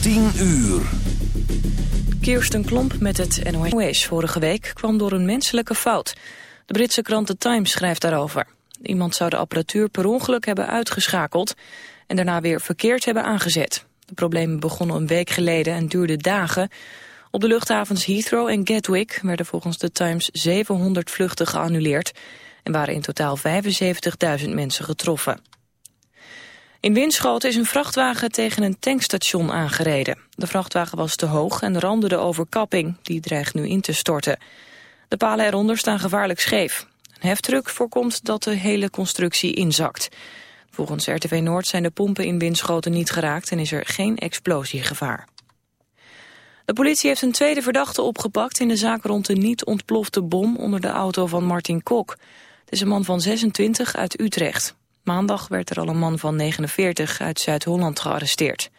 10 uur. Kirsten Klomp met het NOS vorige week kwam door een menselijke fout. De Britse krant The Times schrijft daarover. Iemand zou de apparatuur per ongeluk hebben uitgeschakeld... en daarna weer verkeerd hebben aangezet. De problemen begonnen een week geleden en duurden dagen. Op de luchthavens Heathrow en Gatwick werden volgens The Times 700 vluchten geannuleerd... en waren in totaal 75.000 mensen getroffen. In Winschoten is een vrachtwagen tegen een tankstation aangereden. De vrachtwagen was te hoog en randde de overkapping. Die dreigt nu in te storten. De palen eronder staan gevaarlijk scheef. Een heftruck voorkomt dat de hele constructie inzakt. Volgens RTV Noord zijn de pompen in Winschoten niet geraakt... en is er geen explosiegevaar. De politie heeft een tweede verdachte opgepakt... in de zaak rond de niet ontplofte bom onder de auto van Martin Kok. Het is een man van 26 uit Utrecht. Maandag werd er al een man van 49 uit Zuid-Holland gearresteerd.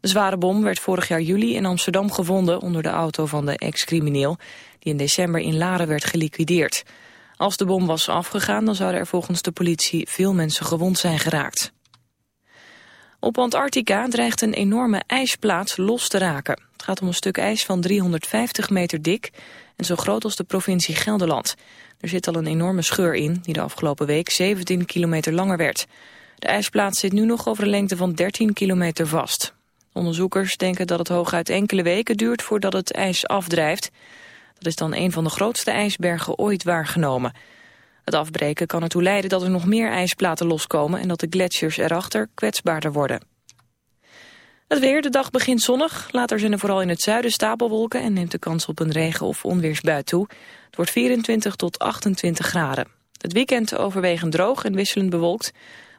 De zware bom werd vorig jaar juli in Amsterdam gevonden onder de auto van de ex-crimineel, die in december in Laren werd geliquideerd. Als de bom was afgegaan, dan zouden er volgens de politie veel mensen gewond zijn geraakt. Op Antarctica dreigt een enorme ijsplaat los te raken. Het gaat om een stuk ijs van 350 meter dik en zo groot als de provincie Gelderland. Er zit al een enorme scheur in, die de afgelopen week 17 kilometer langer werd. De ijsplaat zit nu nog over een lengte van 13 kilometer vast. Onderzoekers denken dat het hooguit enkele weken duurt voordat het ijs afdrijft. Dat is dan een van de grootste ijsbergen ooit waargenomen. Het afbreken kan ertoe leiden dat er nog meer ijsplaten loskomen... en dat de gletsjers erachter kwetsbaarder worden. Het weer, de dag begint zonnig. Later zijn er vooral in het zuiden stapelwolken... en neemt de kans op een regen- of onweersbui toe. Wordt 24 tot 28 graden. Het weekend overwegend droog en wisselend bewolkt.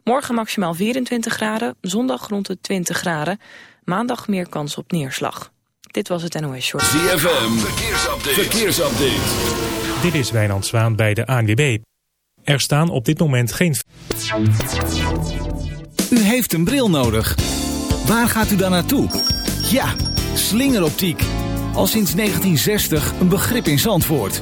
Morgen maximaal 24 graden, zondag rond de 20 graden. Maandag meer kans op neerslag. Dit was het NOS Short. ZFM, verkeersupdate. verkeersupdate. Dit is Wijnand Zwaan bij de ANWB. Er staan op dit moment geen... U heeft een bril nodig. Waar gaat u dan naartoe? Ja, slingeroptiek. Al sinds 1960 een begrip in Zandvoort.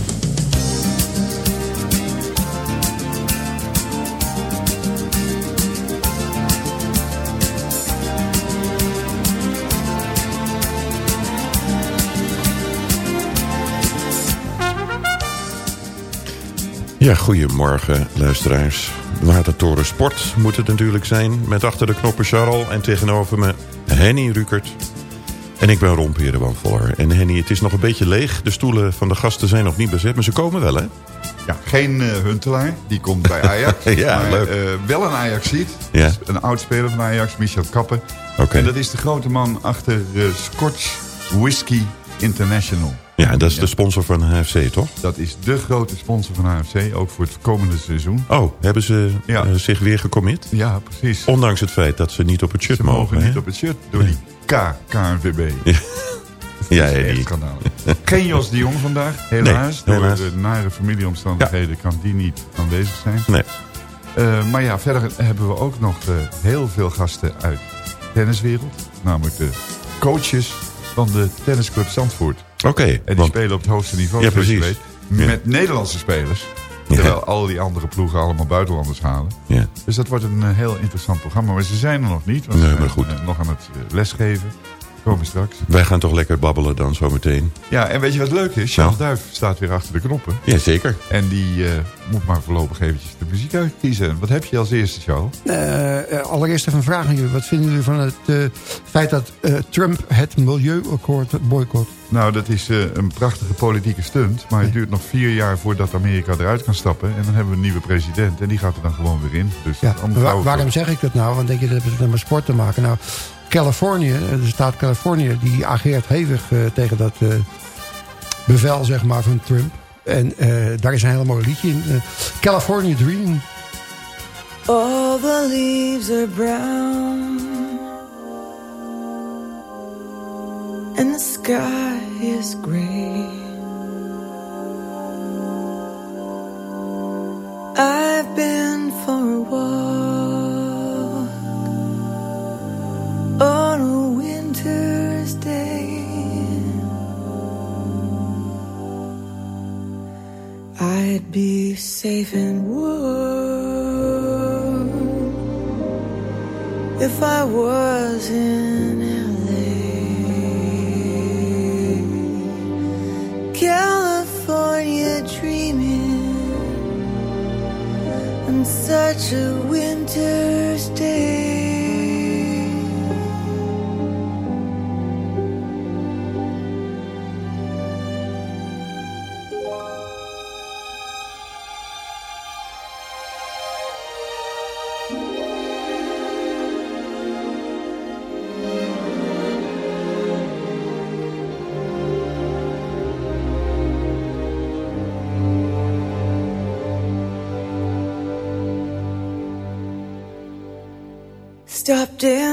Ja, goedemorgen luisteraars. Watertoren Sport moet het natuurlijk zijn. Met achter de knoppen Charles en tegenover me Henny Rukert. En ik ben Ron Perenboomvoller. En Henny, het is nog een beetje leeg. De stoelen van de gasten zijn nog niet bezet, maar ze komen wel, hè? Ja, geen uh, Huntelaar, die komt bij Ajax. ja, maar, leuk. Uh, wel een Ajaxiet. Ja. Dus een oud-speler van Ajax, Michel Kappen. Oké. En dat is de grote man achter uh, Scotch Whisky International. Ja, dat is de sponsor van HFC, toch? Dat is de grote sponsor van HFC, ook voor het komende seizoen. Oh, hebben ze Ja. eh, zich weer gecommit? Ja, precies. Ondanks het feit dat ze niet op het shirt Ze mogen hè? niet op het shirt door die K, KNVB. Ja, echt schandalig. Geen Jos de Jong vandaag, helaas. Nee, door de nare familieomstandigheden kan die niet aanwezig zijn. Nee. Eh, maar ja, verder hebben we ook nog eh, heel veel gasten uit de tenniswereld. Namelijk de coaches van de tennisclub Zandvoort. Oké. En die want- spelen op het hoogste niveau, Ja, zoals je precies. weet. Ja. Met Nederlandse spelers. Ja. Terwijl al die andere ploegen allemaal buitenlanders halen. Ja. Dus dat wordt een eh, heel interessant programma. Maar ze zijn er nog niet. Want Nee, ze maar zijn goed. eh, nog aan het eh, lesgeven. Komen straks. Wij gaan toch lekker babbelen dan zometeen. Ja, en weet je wat leuk is? Charles Nou. Duif staat weer achter de knoppen. Jazeker. En die eh, moet maar voorlopig eventjes de muziek uitkiezen. Wat heb je als eerste, Charles? Allereerst even een vraag aan jullie. Wat vinden jullie van het eh, feit dat eh, Trump het milieuakkoord boycott? Nou, dat is eh, een prachtige politieke stunt. Maar het duurt nog vier jaar voordat Amerika eruit kan stappen. En dan hebben we een nieuwe president. En die gaat er dan gewoon weer in. Dus Ja, waarom zeg ik dat nou? Want denk je dat het met sport te maken? Nou, Californië, eh, de staat Californië, die ageert hevig eh, tegen dat eh, bevel zeg maar, van Trump. En eh, daar is een hele mooi liedje in. eh, California Dreaming. All the leaves are brown and the sky is gray. I've been for a walk on a winter's day. I'd be safe and warm if I was such a winter's day.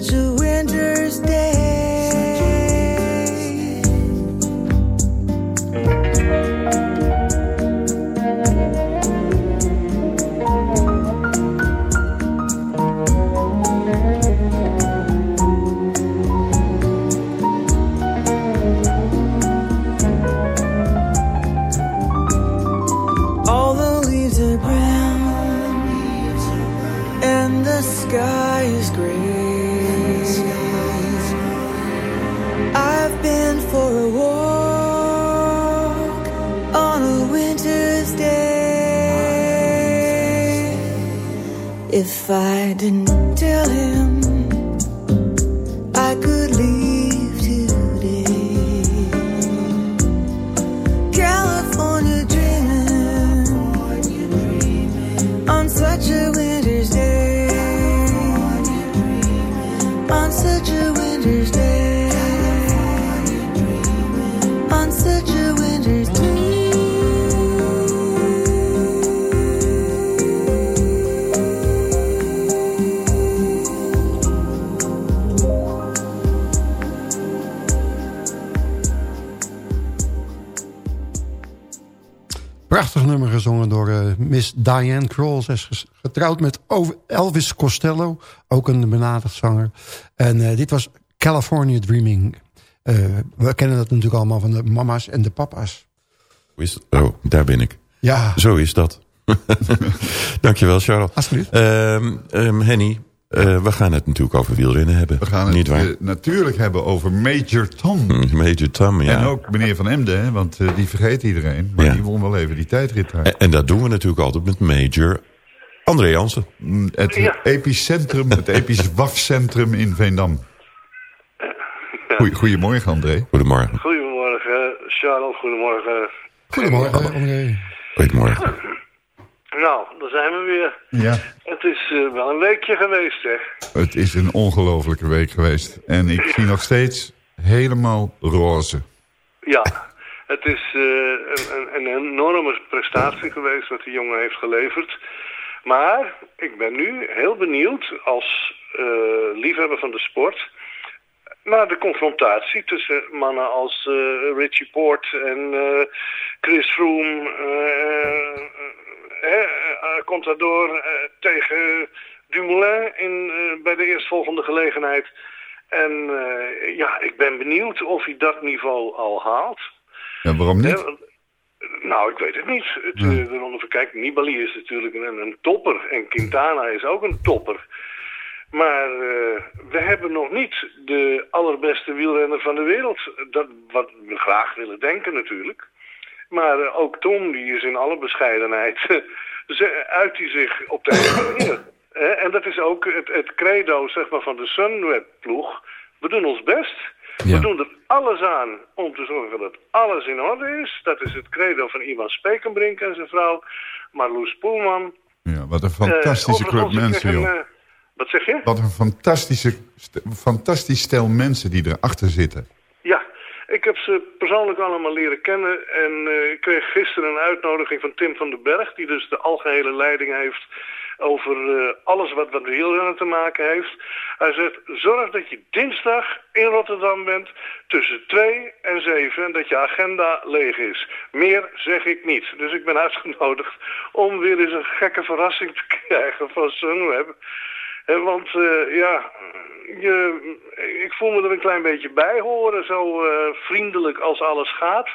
you I didn't Prachtig nummer gezongen door eh, Miss Diane Kroll. Ze is getrouwd met Elvis Costello, ook een benaderd zanger. En eh, dit was California Dreaming. Eh, we kennen dat natuurlijk allemaal van de mama's en de papa's. Is? Oh, daar ben ik. Ja, Zo is dat. Dankjewel, Charles. alsjeblieft. Ehm, Henny, eh, we gaan het natuurlijk over wielrennen hebben. We gaan het Niet waar? eh, natuurlijk hebben over Major Tom. Hm, Major Tom, ja. En ook meneer Van Emden, hè, want eh, die vergeet iedereen. Maar Ja. die won wel even die tijdrit daar. En, en dat doen we natuurlijk altijd met Major André Jansen. Mm, Het epicentrum, het episch WAF-centrum in Veendam. Goeie, goedemorgen, André. Goedemorgen. Goedemorgen, Charles. Goedemorgen. Goedemorgen, André. Goedemorgen. Nou, daar zijn we weer. Ja. Het is uh, wel een weekje geweest, hè? Het is een ongelofelijke week geweest. En ik zie nog steeds helemaal roze. Ja, het is uh, een, een, enorme prestatie geweest wat die jongen heeft geleverd. Maar ik ben nu heel benieuwd als uh, liefhebber van de sport... naar de confrontatie tussen mannen als Richie Port en Chris Froome... Contador tegen Dumoulin in, bij de eerstvolgende gelegenheid... En ja, ik ben benieuwd of hij dat niveau al haalt. Ja, waarom niet? nou, ik weet het niet. Het, ja. de Ronde Kijk, Nibali is natuurlijk een, een, topper. En Quintana is ook een topper. Maar uh, we hebben nog niet de allerbeste wielrenner van de wereld. Dat, wat we graag willen denken natuurlijk. Maar ook Tom, die is in alle bescheidenheid... uit hij zich op de manier. En dat is ook het, het credo zeg maar, van de Sunweb-ploeg. We doen ons best. Ja. We doen er alles aan om te zorgen dat alles in orde is. Dat is het credo van Ivan Spekenbrink en zijn vrouw Marloes Poelman. Ja, wat een fantastische uh, club mensen, joh. Een, uh, wat zeg je? Wat een fantastische, fantastisch stel mensen die erachter zitten. Heb ze persoonlijk allemaal leren kennen. En uh, ik kreeg gisteren een uitnodiging van Tim van den Berg... die dus de algehele leiding heeft over uh, alles wat met wielrennen te maken heeft. Hij zegt, zorg dat je dinsdag in Rotterdam bent tussen 2 en 7 en dat je agenda leeg is. Meer zeg ik niet. Dus ik ben uitgenodigd om weer eens een gekke verrassing te krijgen van Sunweb. Want uh, ja, je, ik voel me er een klein beetje bij horen. Zo uh, vriendelijk als alles gaat.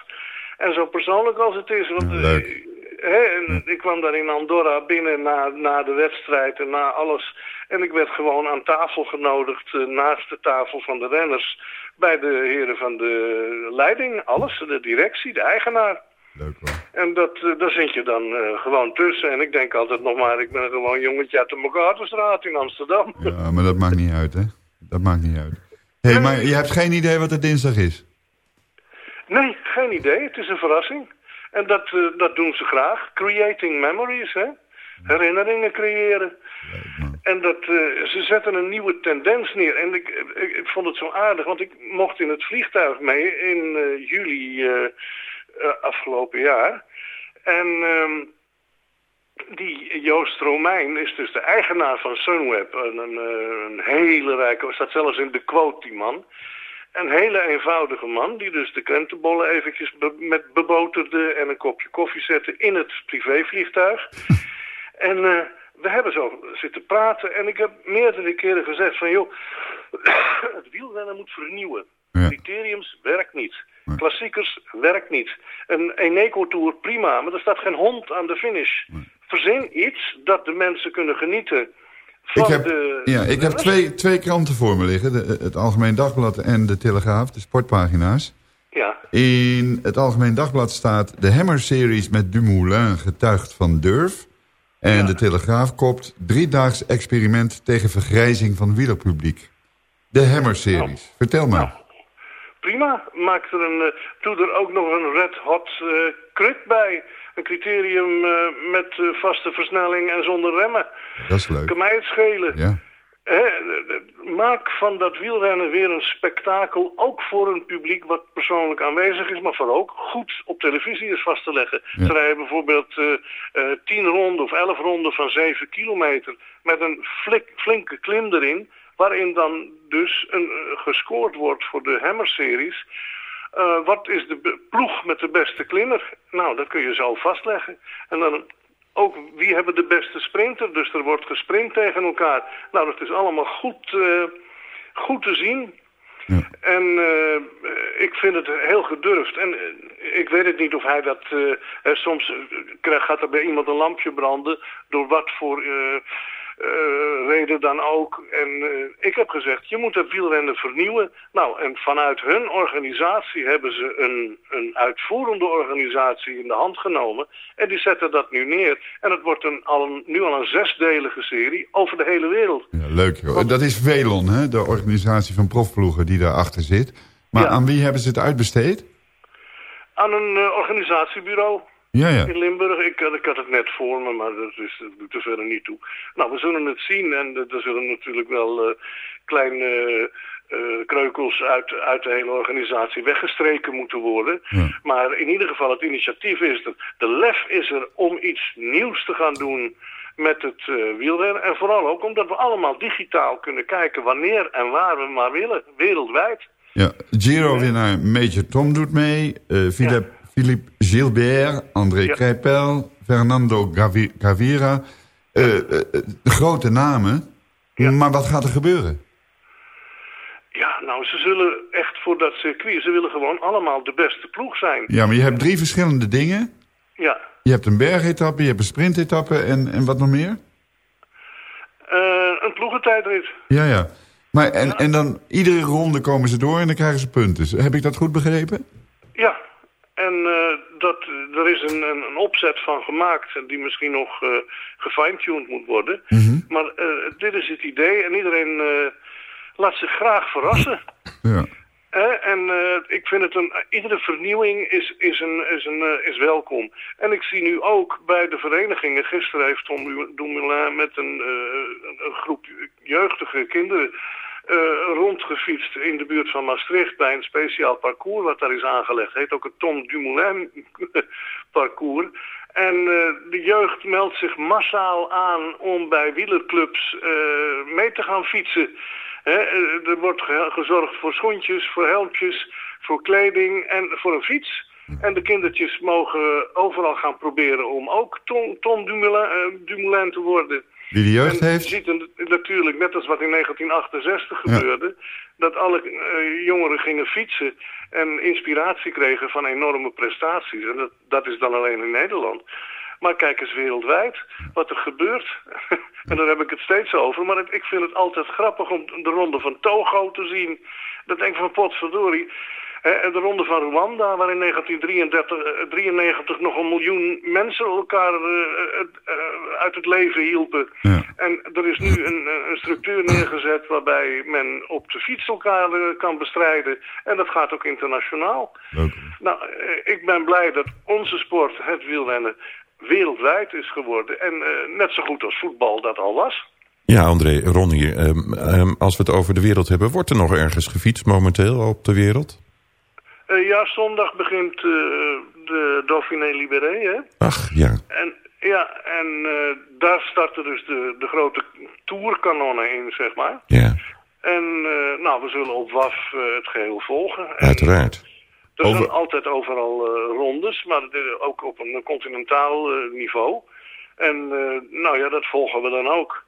En zo persoonlijk als het is. Want, Leuk. Hè, en ik kwam daar in Andorra binnen na, na de wedstrijd en na alles. En ik werd gewoon aan tafel genodigd, uh, naast de tafel van de renners... bij de heren van de leiding, alles, de directie, de eigenaar. Leuk hoor. En dat, uh, daar zit je dan uh, gewoon tussen. En ik denk altijd nog maar, ik ben gewoon jongetje uit de MacArthurstraat in Amsterdam. Ja, maar dat maakt niet uit, hè? Dat maakt niet uit. Hé, hey, maar je hebt geen idee wat het dinsdag is? Nee, geen idee. Het is een verrassing. En dat, uh, dat doen ze graag. Creating memories, hè? Herinneringen creëren. En dat, uh, ze zetten een nieuwe tendens neer. En ik, ik, ik, vond het zo aardig, want ik mocht in het vliegtuig mee in juli afgelopen jaar. En um, die Joost Romein is dus de eigenaar van Sunweb. Een, een, een hele rijke, staat zelfs in de quote die man. Een hele eenvoudige man die dus de krentenbollen eventjes be met beboterde en een kopje koffie zette in het privévliegtuig. en uh, we hebben zo zitten praten en ik heb meerdere keren gezegd van joh, het wielrennen moet vernieuwen. Ja. Criteriums werkt niet. Nee. Klassiekers werkt niet. Een Eneco-tour prima, maar er staat geen hond aan de finish. Nee. Verzin iets dat de mensen kunnen genieten van Ik heb, de... ja, ik heb twee, twee kranten voor me liggen. De, het Algemeen Dagblad en de Telegraaf, de sportpagina's. Ja, In het Algemeen Dagblad staat... de Hammer-series met Dumoulin getuigt van durf. En Ja. de Telegraaf kopt... driedaags experiment tegen vergrijzing van wielerpubliek. De Hammer-series. Vertel maar. Nou, prima. Maak er een, eh, doe er ook nog een red hot eh crit bij. Een criterium eh, met eh, vaste versnelling en zonder remmen. Dat is leuk. Kan mij het schelen. Ja. Eh, maak van dat wielrennen weer een spektakel, ook voor een publiek wat persoonlijk aanwezig is, maar voor ook goed op televisie is vast te leggen. Ja. Ze rijden bijvoorbeeld eh eh, tien ronden of elf ronden van zeven kilometer met een flik, flinke klim erin, waarin dan dus een, eh, gescoord wordt voor de Hammer-series. Eh, wat is de ploeg met de beste klimmer? Nou, dat kun je zo vastleggen. En dan ook wie hebben de beste sprinter. Dus er wordt gesprint tegen elkaar. Nou, dat is allemaal goed, eh, goed te zien. Ja. En ik vind het heel gedurfd. En ik weet het niet of hij dat... soms krijgt- gaat er bij iemand een lampje branden... door wat voor reden dan ook. En eh, ik heb gezegd, je moet het wielrennen vernieuwen. Nou, en vanuit hun organisatie hebben ze een, een uitvoerende organisatie in de hand genomen. En die zetten dat nu neer. En het wordt een, al een, nu al een zesdelige serie over de hele wereld. Ja, leuk joh. Dat is Velon, hè? de organisatie van profploegen die daarachter zit. Maar Ja. aan wie hebben ze het uitbesteed? Aan een eh, organisatiebureau. Ja, ja. In Limburg, ik, had- ik had het net voor me, maar dat, is, dat doet er verder niet toe. Nou, we zullen het zien en er zullen natuurlijk wel eh, kleine eh, kreukels uit, uit de hele organisatie weggestreken moeten worden. Ja. Maar in ieder geval, het initiatief is er. De lef is er om iets nieuws te gaan doen met het eh, wielrennen. En vooral ook omdat we allemaal digitaal kunnen kijken wanneer en waar we maar willen, wereldwijd. Ja, Giro-winnaar Major Tom doet mee. eh Philippe, Philippe Gilbert, André Ja. Krijpel, Fernando Gavi- Gavira. Eh, eh, eh, grote namen. Ja. Maar wat gaat er gebeuren? Ja, nou, ze zullen echt voor dat circuit, ze willen gewoon allemaal de beste ploeg zijn. Ja, maar je hebt drie verschillende dingen. Ja, Je hebt een bergetappe, je hebt een sprintetappe en, en wat nog meer? Een ploegentijdrit. Ja, ja. Maar en, en dan iedere ronde komen ze door en dan krijgen ze punten. Heb ik dat goed begrepen? Ja, en eh, dat, er is een, een, een opzet van gemaakt die misschien nog eh gefine-tuned moet worden. Maar eh, dit is het idee en iedereen laat zich graag verrassen. Ja. En ik vind het een, iedere vernieuwing is, is, een, is, een, is welkom. En ik zie nu ook bij de verenigingen, gisteren heeft Tom Dumoulin met een, een- groep jeugdige kinderen rondgefietst in de buurt van Maastricht bij een speciaal parcours wat daar is aangelegd. Het heet ook het Tom Dumoulin parcours. En eh, de jeugd meldt zich massaal aan om bij wielerclubs eh, mee te gaan fietsen. Hè, eh, er wordt ge- gezorgd voor schoentjes, voor helmpjes, voor kleding en voor een fiets. En de kindertjes mogen overal gaan proberen om ook Tom, Tom Dumoulin, eh, Dumoulin te worden. Die de jeugd En heeft? Je ziet een- natuurlijk, net als wat in 1968 Ja. gebeurde, dat alle eh, jongeren gingen fietsen en inspiratie kregen van enorme prestaties. En dat, dat is dan alleen in Nederland. Maar kijk eens wereldwijd wat er gebeurt. en daar heb ik het steeds over. Maar het- ik vind het altijd grappig om de ronde van Togo te zien. Dan denk ik van potverdorie. En de ronde van Rwanda, waar in 1993 nog een miljoen mensen elkaar eh, eh, uit het leven hielpen. Ja. En er is nu een, een structuur neergezet waarbij men op de fiets elkaar eh, kan bestrijden. En dat gaat ook internationaal. Leuk. Nou, eh, ik ben blij dat onze sport, het wielrennen, wereldwijd is geworden. En eh, net zo goed als voetbal dat al was. Ja, André, Ron hier. Ehm, ehm, als we het over de wereld hebben, wordt er nog ergens gefietst momenteel op de wereld? Eh, ja, zondag begint eh, de Dauphiné Libéré, hè? Ach, ja. En, ja, en eh, daar starten dus de, de grote tourkanonnen in, zeg maar. Ja, En nou, we zullen op WAF het geheel volgen. En uiteraard. er Over- zijn altijd overal rondes, maar ook op een continentaal niveau. En nou ja, dat volgen we dan ook.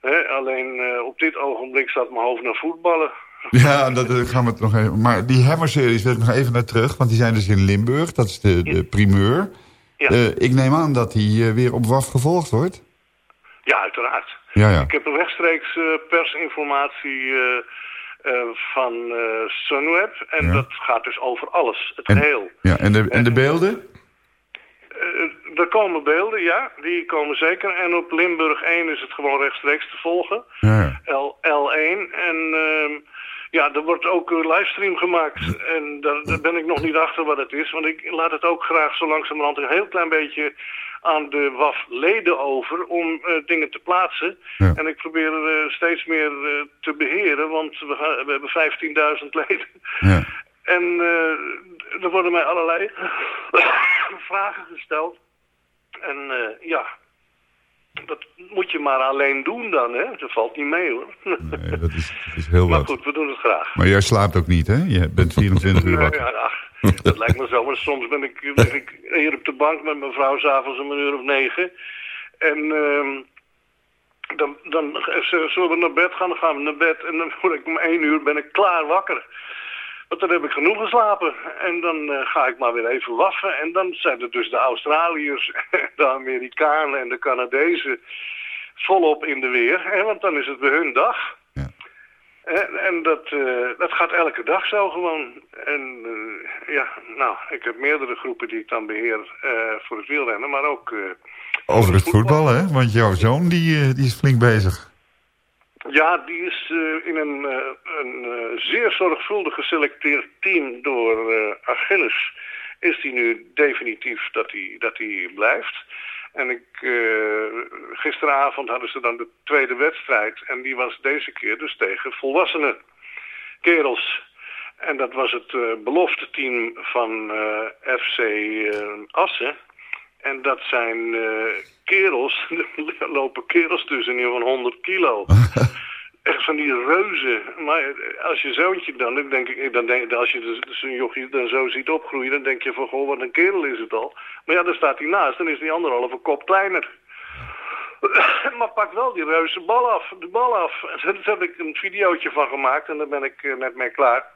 Hè? Alleen op dit ogenblik staat mijn hoofd naar voetballen. Ja, dat eh, gaan we het nog even... Maar die Hammer-series wil ik nog even naar terug. Want die zijn dus in Limburg. Dat is de, de primeur. Ja. Eh, ik neem aan dat die eh, weer op WAF gevolgd wordt. Ja, uiteraard. Ja, ja. Ik heb een rechtstreeks persinformatie van Sunweb. En Ja. dat gaat dus over alles, het En- geheel. Ja, en de, en de beelden? Er komen beelden, ja, die komen zeker. En op Limburg 1 is het gewoon rechtstreeks te volgen. Ja, ja. L, L1. En ehm, ja, er wordt ook een livestream gemaakt. En daar, daar ben ik nog niet achter wat het is. Want ik laat het ook graag zo langzamerhand een heel klein beetje aan de WAF-leden over om eh, dingen te plaatsen. Ja. En ik probeer eh, steeds meer eh, te beheren, want we, gaan, we hebben 15.000 leden. Ja. En er worden mij allerlei vragen gesteld. En ja, dat moet je maar alleen doen dan, hè. Dat valt niet mee, hoor. Nee, dat is, dat is heel maar wat. goed, we doen het graag. Maar jij slaapt ook niet, hè? Je bent 24 uur wakker. ja, ach, dat lijkt me zo. Maar soms ben ik, ik hier op de bank met mijn vrouw s'avonds om een uur of negen. En ehm, dan, dan ze, zullen we naar bed gaan? Dan gaan we naar bed. En dan word ik om één uur ben ik klaar wakker. Want dan heb ik genoeg geslapen. En dan eh, ga ik maar weer even waffen. En dan zijn er dus de Australiërs, de Amerikanen en de Canadezen volop in de weer. Hè? Want dan is het weer hun dag. Ja. En, en dat, eh, dat gaat elke dag zo gewoon. En eh, ja, nou, ik heb meerdere groepen die ik dan beheer eh, voor het wielrennen, maar ook... eh, Over het voetbal, hè? Want jouw zoon die, eh, die is flink bezig. Ja, die is eh, in een, eh, een eh, zeer zorgvuldig geselecteerd team door Achilles is die nu definitief dat hij dat die blijft. En ik, gisteravond hadden ze dan de tweede wedstrijd. En die was deze keer dus tegen volwassenen kerels. En dat was het belofte team van FC Assen. En dat zijn kerels, er lopen kerels tussen van 100 kilo. Echt van die reuzen. Maar als je zoontje dan, dan denk ik, dan denk, als je zo'n jochie dan zo ziet opgroeien, dan denk je van, goh, wat een kerel is het al. Maar ja, dan staat hij naast, dan is die anderhalve kop kleiner. maar pak wel die reuze bal af, de bal af. En daar heb ik een videootje van gemaakt en daar ben ik net mee klaar.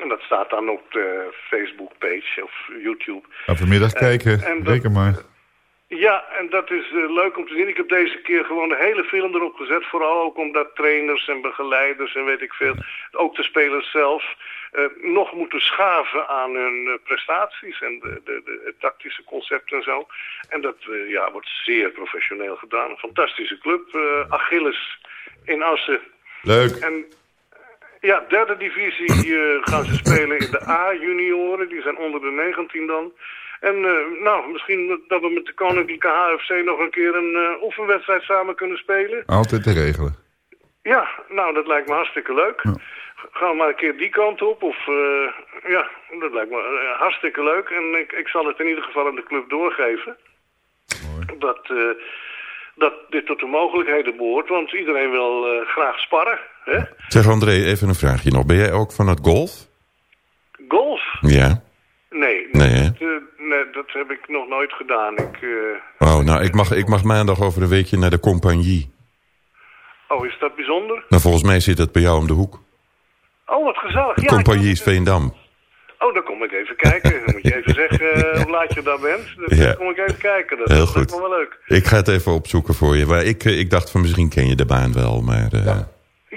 En dat staat dan op de Facebook-page of YouTube. Ga vanmiddag kijken, en reken maar. Ja, en dat is uh, leuk om te zien. Ik heb deze keer gewoon de hele film erop gezet. Vooral ook omdat trainers en begeleiders en weet ik veel, ook de spelers zelf, uh, nog moeten schaven aan hun uh, prestaties en de, de, de, het tactische concept en zo. En dat ja, wordt zeer professioneel gedaan. Een fantastische club, Achilles in Assen. Leuk. En ja, derde divisie gaan ze spelen in de A-junioren. Die zijn onder de 19 dan. En uh, nou, misschien dat we met de Koninklijke HFC nog een keer een uh, oefenwedstrijd samen kunnen spelen. Altijd te regelen. Ja, nou, dat lijkt me hartstikke leuk. Ja. Gaan we maar een keer die kant op. Of, ja, dat lijkt me hartstikke leuk. En ik, ik zal het in ieder geval aan de club doorgeven. Mooi. Dat, dat dit tot de mogelijkheden behoort. Want iedereen wil graag sparren. Zeg André, even een vraagje nog. Ben jij ook van het golf? Golf? Ja. Nee, nee, dat, uh, nee, dat heb ik nog nooit gedaan. Ik, uh, oh, nou, ik mag, ik mag maandag over een weekje naar de compagnie. Oh, is dat bijzonder? Nou, volgens mij zit dat bij jou om de hoek. Oh, wat gezellig. De ja, compagnie is Veendam. Oh, dan kom ik even kijken. Dan moet je even zeggen uh, hoe laat je daar bent. Dan ja. kom ik even kijken. Dat, Heel dat goed. wel leuk. Ik ga het even opzoeken voor je. Maar ik, ik dacht van misschien ken je de baan wel, maar... Ja.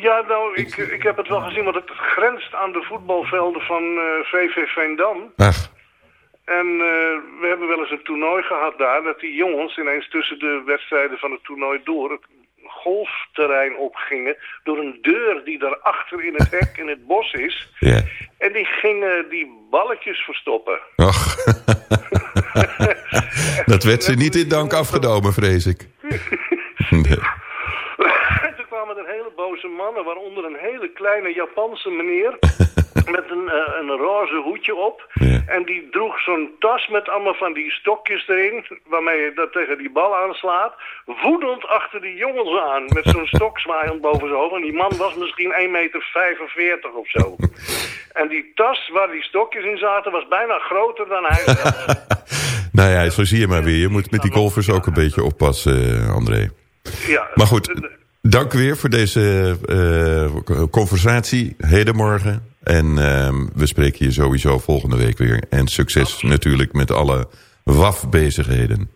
Ja, nou, ik, ik heb het wel gezien, want het grenst aan de voetbalvelden van uh, VV Veendam. Ach. En uh, we hebben wel eens een toernooi gehad daar, dat die jongens ineens tussen de wedstrijden van het toernooi door het golfterrein opgingen, door een deur die daarachter in het hek in het bos is. Ja. En die gingen die balletjes verstoppen. Ach, dat werd ze niet in dank afgenomen, vrees ik. nee kwamen er hele boze mannen, waaronder een hele kleine Japanse meneer met een, uh, een roze hoedje op. Ja. En die droeg zo'n tas met allemaal van die stokjes erin, waarmee je dat tegen die bal aanslaat. Woedend achter die jongens aan, met zo'n stok zwaaiend boven zijn hoofd. En die man was misschien 1,45 meter of zo. En die tas waar die stokjes in zaten, was bijna groter dan hij nou ja, zo zie je maar weer. Je moet met die golfers ook een beetje oppassen, André. Ja, maar goed, dank weer voor deze uh, conversatie hedenmorgen. En uh, we spreken je sowieso volgende week weer. En succes natuurlijk met alle WAF-bezigheden.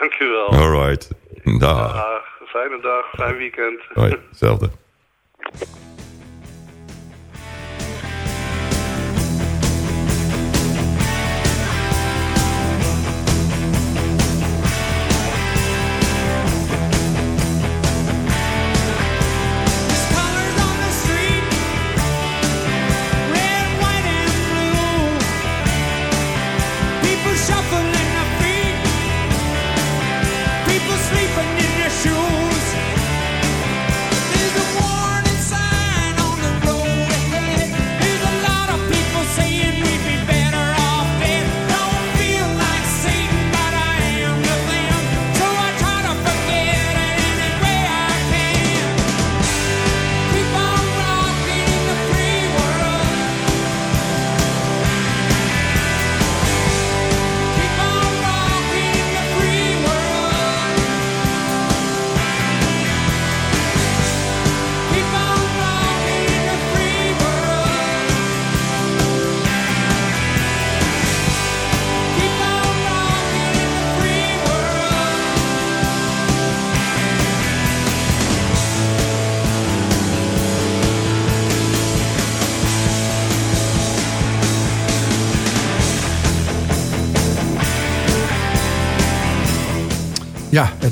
Dank u wel. All right. Dag. dag. Fijne dag, fijn weekend. Hoi, hetzelfde.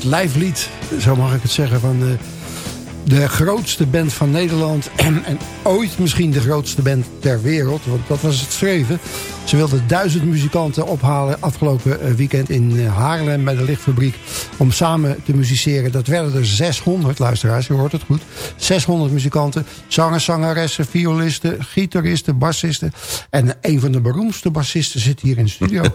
het lijflied, zo mag ik het zeggen, van de, de grootste band van Nederland. En, en ooit misschien de grootste band ter wereld. Want dat was het streven. Ze wilden duizend muzikanten ophalen afgelopen eh, weekend in eh, Haarlem bij de lichtfabriek. Om samen te musiceren. Dat werden er 600 luisteraars, je hoort het goed. 600 muzikanten, zangers, zangeressen, violisten, gitaristen, bassisten. En een van de beroemdste bassisten zit hier in de studio.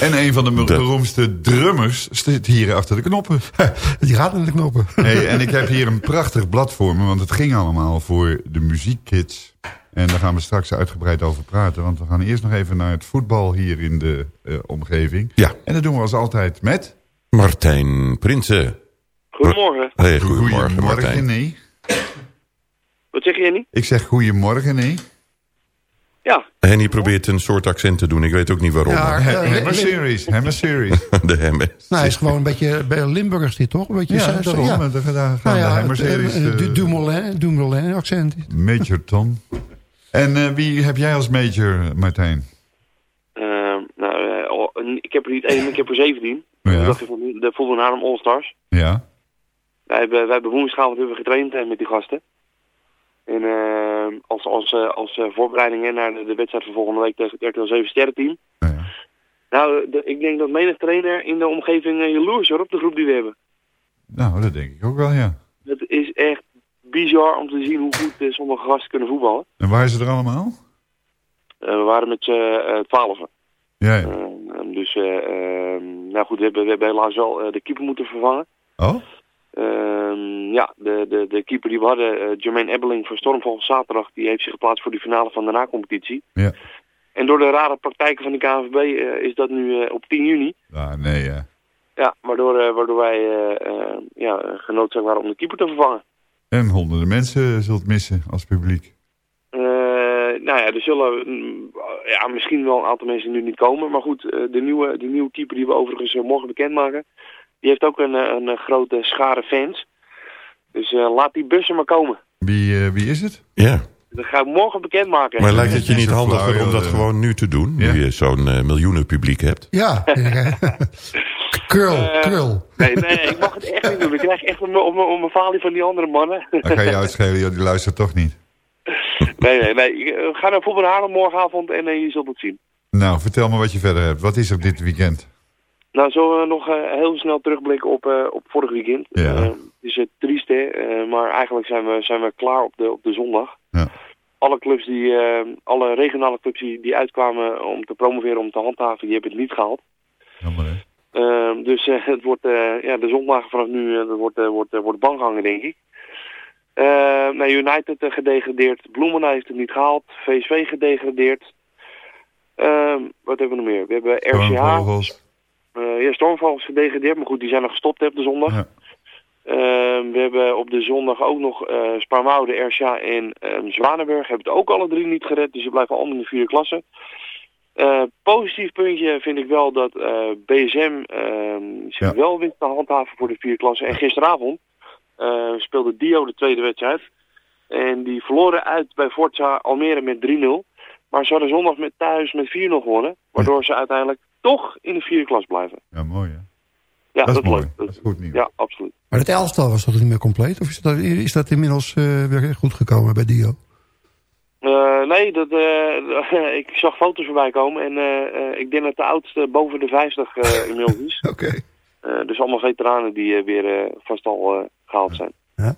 En een van de beroemdste drummers zit hier achter de knoppen. Die gaat naar de knoppen. Hey, en ik heb hier een prachtig blad voor me, want het ging allemaal voor de muziekkids. En daar gaan we straks uitgebreid over praten. Want we gaan eerst nog even naar het voetbal hier in de eh, omgeving. Ja. En dat doen we als altijd met... Martijn Prinsen. Goedemorgen. Hey, goedemorgen, Goedemorgen, Martijn. nee. Wat zeg je, Jenny? Ik zeg goedemorgen, nee. Ja, Henny probeert een soort accent te doen. Ik weet ook niet waarom. Ja, maar- He- Hammer Series, Hammer Series. de hem. Nou, hij is gewoon een beetje bij Limburgs dit toch? Een beetje Ja, Zuid- daarom. Daar daar gaan Nou de ja, Hammer het, eh, Series... eh, eh, Du- Dumoulin, Dumoulin accent. Major Tom. En eh, wie heb jij als major, Martijn? ehm, nou, eh, ik heb er niet één, ik heb er 17. Ja. Dat is de Haarlem All-Stars. Ja. Wij hebben, wij hebben woensdagavond hebben we getraind eh, met die gasten. En ehm, als, als, als voorbereiding naar de, de wedstrijd van volgende week tegen het RTL 7 Sterren team. Ja. Nou, de- ik denk dat menig trainer in de omgeving jaloers wordt op de groep die we hebben. Nou, dat denk ik ook wel, ja. Het is echt bizar om te zien hoe goed eh, sommige gasten kunnen voetballen. En waar is er allemaal? Eh, we waren met z'n twaalfen. Ja, ja. Dus, eh, ehm, nou goed, we hebben, we hebben helaas wel eh, de keeper moeten vervangen. Oh? Ehm, ja, de, de, de keeper die we hadden, eh, Jermaine Ebbeling van Stormvogel zaterdag, die heeft zich geplaatst voor de finale van de na-competitie. Ja. En door de rare praktijken van de KNVB eh, is dat nu eh, op 10 juni. Ah, nee, ja. Ja, waardoor, eh, waardoor wij eh, eh, ja, genoodzaakt waren om de keeper te vervangen. En honderden mensen zult missen als publiek. Eh, nou ja, er zullen mm, ja, misschien wel een aantal mensen nu niet komen. Maar goed, eh, de, nieuwe, de nieuwe keeper die we overigens eh, morgen bekendmaken, die heeft ook een, een, grote schare fans. Dus eh, laat die bussen maar komen. Wie, eh, wie is het? Ja, Dat ga ik morgen bekendmaken. maar lijkt het je Niet handiger om dat gewoon nu te doen? Ja. Nu je zo'n eh, miljoenen publiek hebt. Ja. krul, krul. Nee, nee, ik mag het echt niet doen. Ik krijg echt om, mijn falie van die andere mannen. Dat ga je uitschelen, joh, die luistert toch niet. nee, nee, nee. Eh, Ga naar voetbal Haarlem morgenavond en eh, je zult het zien. Nou, vertel me wat je verder hebt. Wat is er dit weekend? Nou, zullen we nog heel snel terugblikken op, op vorig weekend. Ja. Het is uh, triest, hè. maar eigenlijk zijn we, zijn we klaar op de, op de zondag. Ja. Alle clubs die, alle regionale clubs die, die uitkwamen om te promoveren, om te handhaven, die hebben het niet gehaald. Jammer, dus eh, het wordt, eh, ja, de zondagen vanaf nu, eh, wordt, wordt, wordt bang hangen, denk ik. Eh nou, United gedegradeerd, Bloemen heeft het niet gehaald, VSV gedegradeerd. Ehm, wat hebben we nog meer? We hebben RCH, Stormvogels. eh ja, Stormvogels gedegradeerd, maar goed, die zijn nog gestopt op de zondag. Ja. Ehm, we hebben op de zondag ook nog eh Spaarmoude, RCA en ehm, Zwanenburg. Hebben het ook alle drie niet gered, dus ze blijven allemaal in de vierde klasse. Eh, positief puntje vind ik wel dat eh, BSM ehm zich Ja. wel wint te handhaven voor de vierde klasse. En gisteravond eh, speelde Dio de tweede wedstrijd. En die verloren uit bij Forza Almere met 3-0. Maar ze hadden zondag met thuis met 4-0 gewonnen. Waardoor ze uiteindelijk toch in de vierde klas blijven. Ja, mooi, hè? Ja, dat is mooi. leuk. Dat is goed nieuws. Ja, absoluut. Maar het elftal was toch niet meer compleet? Of is dat, is dat inmiddels eh, weer goed gekomen bij Dio? Eh, nee, dat, eh, ik zag foto's voorbij komen en eh, ik denk dat de oudste boven de 50 eh, inmiddels is. Oké. Dus allemaal veteranen die weer vast al eh, gehaald zijn. Ja.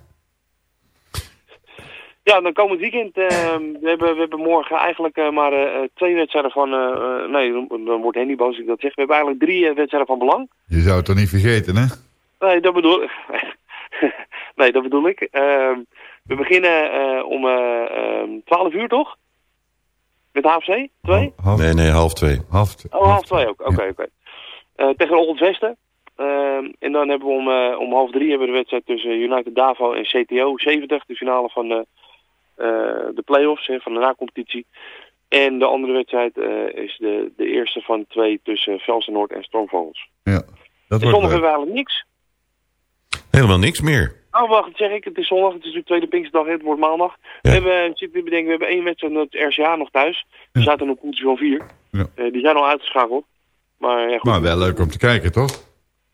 Ja, dan komend weekend. we, hebben, we hebben morgen eigenlijk maar twee wedstrijden van... nee, dan, wordt Henny boos als ik dat zeg. We hebben eigenlijk drie wedstrijden van belang. Je zou het toch niet vergeten, hè? Nee, dat bedoel ik. nee, dat bedoel ik. We beginnen eh, om eh, ehm, 12 uur, toch? Met HFC? Twee? Half, Nee, nee, half twee. half, Oh, half twee ook. Oké, oké. Eh, tegen Old Westen. Ehm, en dan hebben we om, eh, om half drie hebben we de wedstrijd tussen United Davo en CTO 70. De finale van de, eh, de play-offs, hè, van de na-competitie. En de andere wedstrijd eh, is de, de eerste van twee tussen Velsen Noord en Stormvogels. Ja, dat En wordt zondag leuk. hebben we eigenlijk niks. Helemaal niks meer. Oh, wacht, dat zeg ik. Het is zondag. Het is de tweede Pinksterdag. Het wordt maandag. We Ja. hebben, ik zit te bedenken, we hebben één wedstrijd met het RCA nog thuis. Ja. zaten in een poeltje van vier. Ja. Eh, die zijn al uitgeschakeld. Maar ja, goed. Maar wel leuk om te kijken, toch?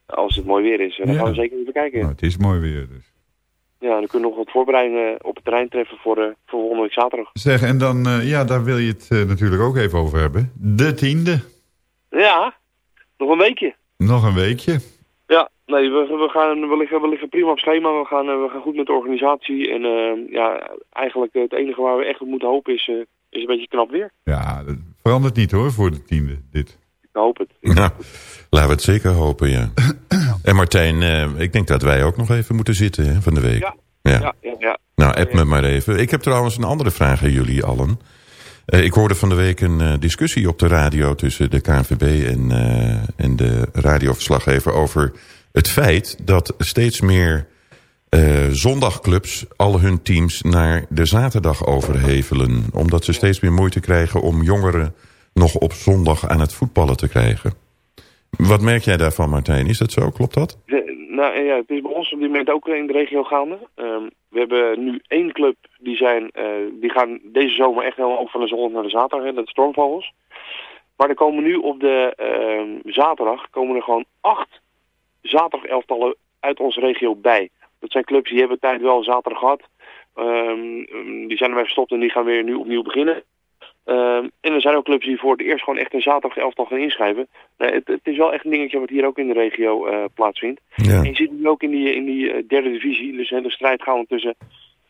Als het mooi weer is, eh, dan gaan we zeker even kijken. Nou, het is mooi weer, dus. ja, dan kunnen we nog wat voorbereidingen op het terrein treffen voor, voor volgende week zaterdag. Zeg, en dan, ja, daar wil je het natuurlijk ook even over hebben. De tiende. Ja, nog een weekje. Nog een weekje. Ja, nee, we, we, gaan, we, liggen, we liggen prima op schema. We gaan, we gaan goed met de organisatie. En ja, eigenlijk het enige waar we echt op moeten hopen is, is een beetje knap weer. Ja, dat verandert niet hoor voor de tiende, dit. Ik hoop het. Ja, laten we het zeker hopen, ja. en Martijn, ik denk dat wij ook nog even moeten zitten hè, van de week. Ja, ja, ja. ja, Nou, app me maar even. Ik heb trouwens een andere vraag aan jullie allen. Uh, ik hoorde van de week een uh, discussie op de radio tussen de KNVB en, uh, en de radioverslaggever over het feit dat steeds meer zondagclubs al hun teams naar de zaterdag overhevelen. Omdat ze steeds meer moeite krijgen om jongeren nog op zondag aan het voetballen te krijgen. Wat merk jij daarvan Martijn? Is dat zo? Klopt dat? Nou ja, het is bij ons op dit moment ook in de regio gaande. Um, we hebben nu één club, die, zijn, uh, die gaan deze zomer echt helemaal op van de zondag naar de zaterdag, hè, dat is Stormvogels. Maar er komen nu op de uh, zaterdag komen er gewoon acht zaterdag elftallen uit onze regio bij. Dat zijn clubs die hebben tijd wel zaterdag gehad. Um, die zijn ermee gestopt en die gaan weer nu opnieuw beginnen. Um, en er zijn ook clubs die voor het eerst gewoon echt een zaterdag elftal gaan inschrijven. Nee, het, het, is wel echt een dingetje wat hier ook in de regio uh, plaatsvindt. Ja. En je zit nu ook in die, in die uh, derde divisie. Dus de strijd gaan tussen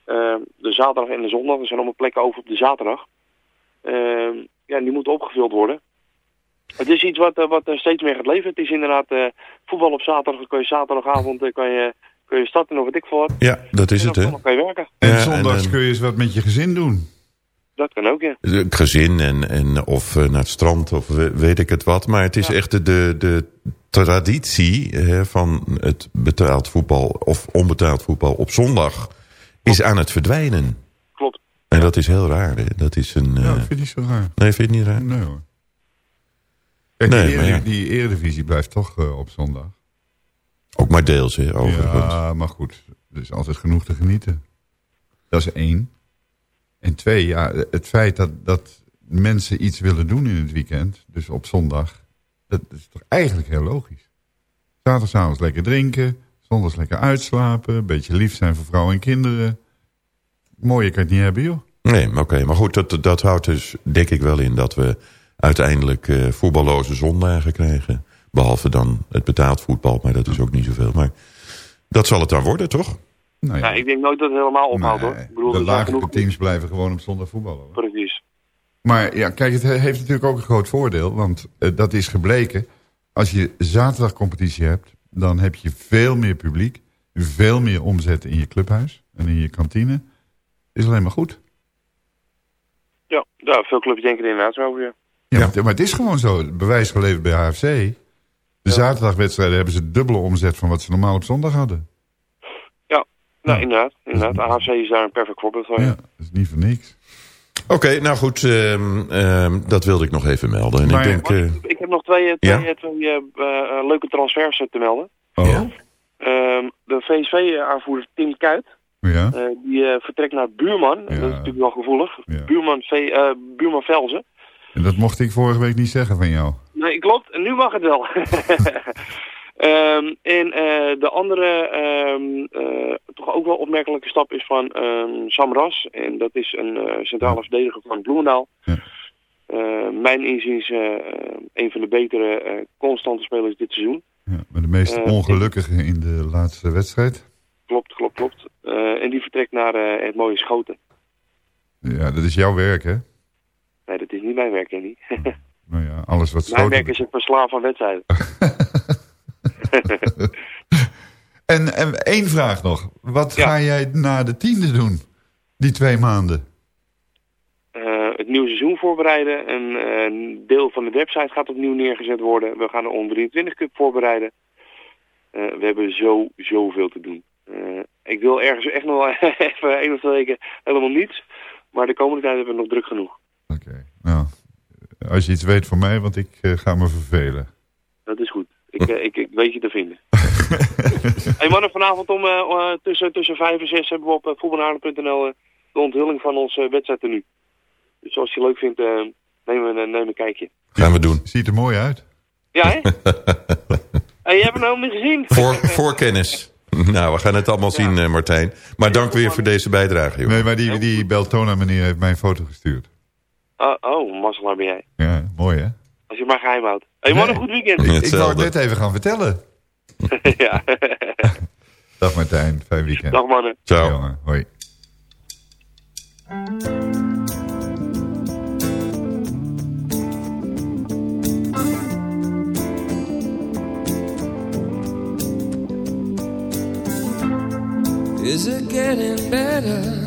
uh, de zaterdag en de zondag. Er zijn allemaal plekken over op de zaterdag. Ehm, ja, die moeten opgevuld worden. Het is iets wat, wat steeds meer gaat leven. Het is inderdaad voetbal op zaterdag. Dan kun je zaterdagavond kan je, kun je starten of wat ik voor. Ja, dat is en het hè. Dan kan je werken. En Ja, zondags en- kun je eens wat met je gezin doen. Dat kan ook, ja. Het gezin en, en of eh, naar het strand of we- weet ik het wat. Maar het is Ja. echt de, de, de traditie hè, van het betaald voetbal of onbetaald voetbal op zondag is aan het verdwijnen. Klopt. En dat is heel raar. Hè? Dat is een... Ja, eh, dat vind ik niet zo raar. Nee, vind je het niet raar? Nee hoor. Kijk, Nee, die, maar ere- ja. die eredivisie blijft toch eh, op zondag. Ook maar deels, hè, overigens. Ja, maar goed. Er is altijd genoeg te genieten. Dat is één. En twee, ja, het feit dat, dat mensen iets willen doen in het weekend, dus op zondag, dat is toch eigenlijk heel logisch. Zaterdagavond lekker drinken, zondags lekker uitslapen, een beetje lief zijn voor vrouwen en kinderen. Mooier kan je het niet hebben, joh. Nee, maar oké. Maar goed, dat, dat houdt dus denk ik wel in dat we uiteindelijk eh, voetballoze zondagen krijgen. Behalve dan het betaald voetbal, maar dat is ook niet zoveel. Maar dat zal het dan worden, toch? Nou Ja, ik denk nooit dat het helemaal ophoudt, hoor. Ik bedoel, de er lagere genoeg... teams blijven gewoon op zondag voetballen. hoor. Precies. Maar ja, kijk, het he- heeft natuurlijk ook een groot voordeel. Want eh, dat is gebleken. Als je zaterdag competitie hebt, dan heb je veel meer publiek. Veel meer omzet in je clubhuis en in je kantine. Is alleen maar goed. Ja, ja, veel clubs denken er inderdaad over, ja. Ja, Maar, maar het is gewoon zo. Bewijs geleverd bij HFC. De zaterdagwedstrijden hebben ze dubbele omzet van wat ze normaal op zondag hadden. Nou, inderdaad. inderdaad. AFC is daar een perfect voorbeeld van. Ja, Ja. dat is niet voor niks. Oké, nou goed, ehm, ehm, dat wilde ik nog even melden. En Maar- ik denk, eh, Ik heb nog twee, eh, twee, Ja? eh, twee leuke transfers te melden. Oh, Ja. ja. Ehm, de VSV-aanvoerder Tim Kuit, eh, die eh, vertrekt naar Buurman. Dat is natuurlijk wel gevoelig. Ja. Buurman, v, eh, Buurman Velzen. En dat mocht ik vorige week niet zeggen van jou. Nee, klopt. Nu mag het wel. Ehm, en eh, de andere, ehm, eh, toch ook wel opmerkelijke stap is van ehm, Sam Ras. En dat is een eh, centrale verdediger van Bloemendaal. Ja. Mijn inziens eh, een van de betere constante spelers dit seizoen. Ja, maar de meest ongelukkige in de laatste wedstrijd. Klopt, klopt, klopt. En die vertrekt naar het mooie Schoten. Ja, dat is jouw werk, hè? Is niet. Nou ja, alles wat werk is het verslaan van wedstrijden. En, en één vraag nog. Wat Ja. ga jij na de tiende doen? Die twee maanden. Eh, het nieuwe seizoen voorbereiden. En eh, een deel van de website gaat opnieuw neergezet worden. We gaan de onder 23 Cup voorbereiden. Eh, we hebben zo, zoveel te doen. Ik wil ergens echt nog wel even één of twee weken helemaal niets. Maar de komende tijd hebben we nog druk genoeg. Nou, als je iets weet van mij, want ik eh, ga me vervelen. Dat is goed. Ik, eh, ik, ik weet je te vinden. hey mannen, vanavond om eh, tussen, tussen 5 en 6 hebben we op uh, voetbalnaarden.nl eh, de onthulling van onze uh, wedstrijd nu. Dus als je het leuk vindt, neem, een, neem een kijkje. gaan we doen. Ziet er mooi uit. Ja, hè? hey, je hebt het nou niet gezien? Voor, voor kennis. nou, we gaan het allemaal zien, Martijn. Maar dank weer voor deze bijdrage, joh. Nee, maar die, die Beltona meneer heeft mij een foto gestuurd. Uh, oh, Masselaar ben jij. Ja, mooi hè? Als je maar geheim houdt. Hey, man, een goed weekend. Ik, ik wou het net even gaan vertellen. ja. Dag Martijn, fijn weekend. Dag mannen. Ciao. Jongen, hoi. Is it getting better?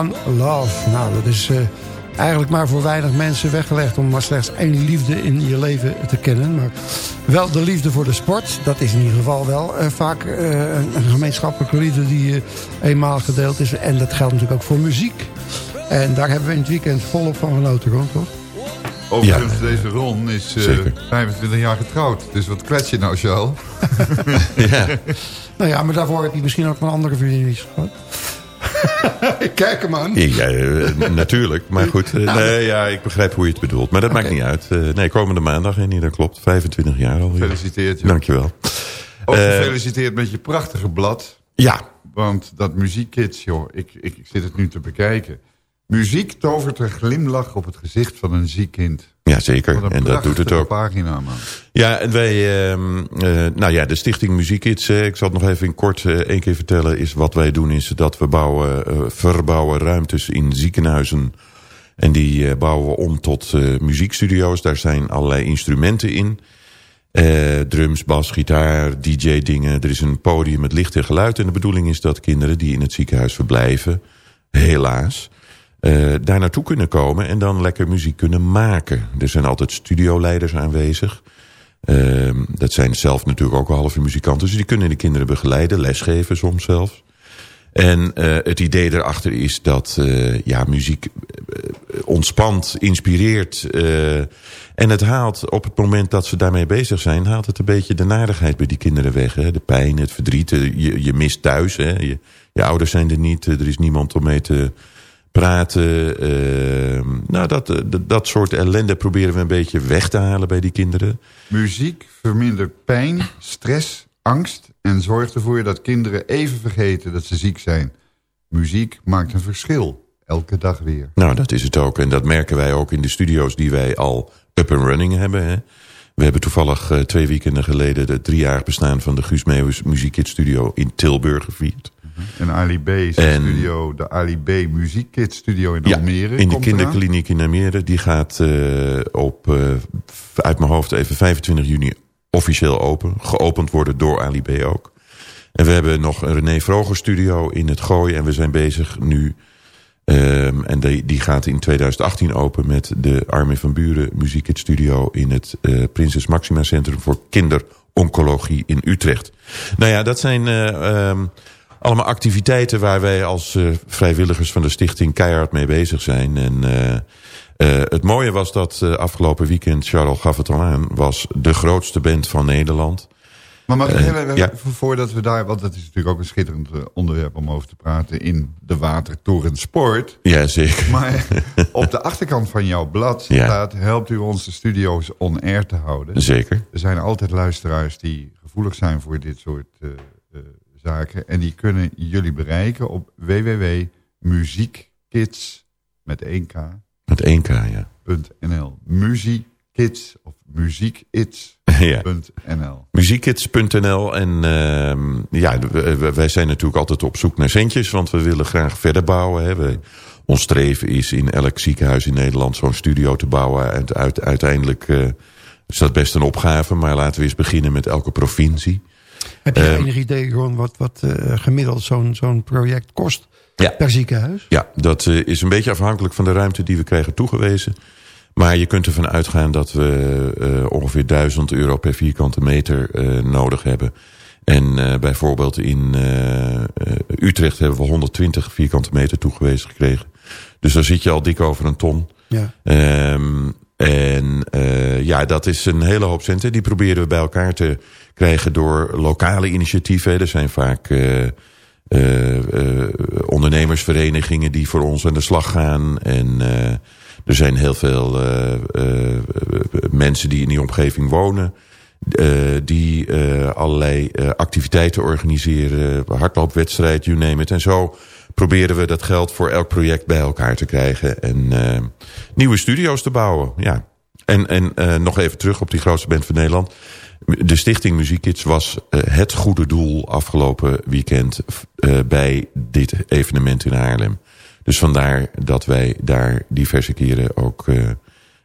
One Love. Nou, dat is eh, eigenlijk maar voor weinig mensen weggelegd... om maar slechts één liefde in je leven te kennen. Maar wel de liefde voor de sport. Dat is in ieder geval wel eh, vaak eh, een, een gemeenschappelijke liefde... die eh, eenmaal gedeeld is. En dat geldt natuurlijk ook voor muziek. En daar hebben we in het weekend volop van genoten, Ron, toch? Overigens, deze Ron is eh, Zeker. 25 jaar getrouwd. Dus wat klets je nou, Charles? ja. Nou ja, maar daarvoor heb je misschien ook van andere vriendinnetjes gehad. Kijk hem aan. Ja, eh, natuurlijk. Maar goed, eh, nee, ja, ik begrijp hoe je het bedoelt. Maar dat maakt niet uit. Eh, nee, komende maandag, niet, dat klopt. 25 jaar alweer. Gefeliciteerd, joh. Dankjewel. Ook gefeliciteerd met je prachtige blad. Ja, Want dat muziekkids, joh, ik, ik, ik zit het nu te bekijken. Muziek tovert een glimlach op het gezicht van een ziek kind. ja, zeker. Wat een En dat doet het ook. pagina, man. Ja, en wij, ehm, eh, nou ja, de Stichting Muziekkids, eh, ik zal het nog even in kort eh, één keer vertellen, is wat wij doen is dat we bouwen, eh, verbouwen ruimtes in ziekenhuizen. En die bouwen we om tot muziekstudio's. Daar zijn allerlei instrumenten in. Drums, bas, gitaar, DJ-dingen. Er is een podium met licht en geluid. En de bedoeling is dat kinderen die in het ziekenhuis verblijven, helaas, eh, daar naartoe kunnen komen en dan lekker muziek kunnen maken. Er zijn altijd studioleiders aanwezig. Ehm, dat zijn zelf natuurlijk ook al halve muzikanten. Dus die kunnen de kinderen begeleiden, lesgeven soms zelfs. En uh, het idee erachter is dat uh, ja, muziek uh, ontspant, inspireert. en het haalt op het moment dat ze daarmee bezig zijn... haalt het een beetje de nadigheid bij die kinderen weg. Hè? De pijn, het verdriet, je, je mist thuis. Hè? Je ouders zijn er niet, er is niemand om mee te praten. nou, dat, dat soort ellende proberen we een beetje weg te halen bij die kinderen. Muziek vermindert pijn, stress angst en zorgt ervoor dat kinderen even vergeten dat ze ziek zijn. Muziek maakt een verschil, elke dag weer. Nou, dat is het ook. En dat merken wij ook in de studio's die wij al up and running hebben. Hè. We hebben toevallig uh, twee weekenden geleden... het driejarig bestaan van de Guus Meeuwis Muziekkids Studio in Tilburg gevierd. En Ali B studio, de Ali B Muziekkids Studio in Almere. in de kinderkliniek in Almere. Die gaat uh, op, uh, uit mijn hoofd even 25 juni officieel open. Geopend worden door Ali B ook. En we hebben nog een René Vroger studio in het Gooi. En we zijn bezig nu... Um, en die, die gaat in 2018 open met de Armin van Buren Muziek Studio... in het uh, Prinses Maxima Centrum voor Kinderoncologie in Utrecht. Nou ja, dat zijn uh, um, allemaal activiteiten waar wij als uh, vrijwilligers van de stichting keihard mee bezig zijn. En uh, het mooie was dat afgelopen weekend, Charles gaf het al aan... was de grootste band van Nederland. Maar mag ik heel even, ja. voordat we daar... want dat is natuurlijk ook een schitterend onderwerp om over te praten... in de Watertoren Sport. Ja, zeker. Maar op de achterkant van jouw blad ja. staat... helpt u ons de studio's on-air te houden. Zeker. Er zijn altijd luisteraars die gevoelig zijn voor dit soort zaken... en die kunnen jullie bereiken op www.muziekkids met 1k met 1K, ja. .nl. Muziekkids of muziekits.nl. Muziekkids.nl. En uh, ja, wij zijn natuurlijk altijd op zoek naar centjes. Want we willen graag verder bouwen. Hè. We, ons streven is in elk ziekenhuis in Nederland zo'n studio te bouwen. En uit, uiteindelijk uh, is dat best een opgave. Maar laten we eens beginnen met elke provincie. Heb je uh, enig idee gewoon wat, wat uh, gemiddeld zo'n zo'n project kost? ja. per ziekenhuis? Ja, dat uh, is een beetje afhankelijk van de ruimte die we krijgen toegewezen. Maar je kunt ervan uitgaan dat we uh, ongeveer 1000 euro per vierkante meter nodig hebben. En bijvoorbeeld in Utrecht hebben we 120 vierkante meter toegewezen gekregen. Dus daar zit je al dik over een ton. Ja. Um, en ja, dat is een hele hoop centen. Die proberen we bij elkaar te krijgen door lokale initiatieven. Er zijn vaak uh, uh, ondernemersverenigingen die voor ons aan de slag gaan. En er zijn heel veel mensen die in die omgeving wonen. die allerlei activiteiten organiseren. Hardloopwedstrijd, you name it. En zo proberen we dat geld voor elk project bij elkaar te krijgen. En nieuwe studio's te bouwen. Ja. En, en nog even terug op die grootste band van Nederland. De stichting Muziekkids was uh, het goede doel afgelopen weekend uh, bij dit evenement in Haarlem. Dus vandaar dat wij daar diverse keren ook uh,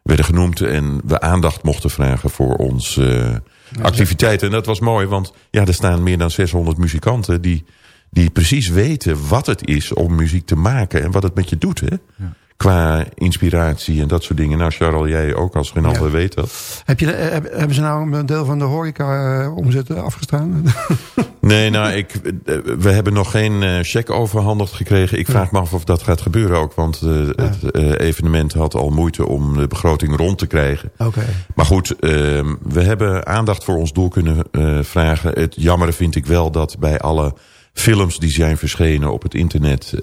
werden genoemd... en we aandacht mochten vragen voor onze activiteiten. En dat was mooi, want ja, er staan meer dan 600 muzikanten... die, die precies weten wat het is om muziek te maken en wat het met je doet. Hè? Ja qua inspiratie en dat soort dingen. Nou, Charles, jij ook als geen ander weet dat. Heb je, hebben ze nou een deel van de horeca uh, omzet afgestaan? nee, nou, ik, we hebben nog geen uh, cheque overhandigd gekregen. Ik vraag me af of dat gaat gebeuren ook. Want uh, ja. het evenement had al moeite om de begroting rond te krijgen. Okay. Maar goed, ehm, we hebben aandacht voor ons doel kunnen vragen. Het jammere vind ik wel dat bij alle films die zijn verschenen op het internet...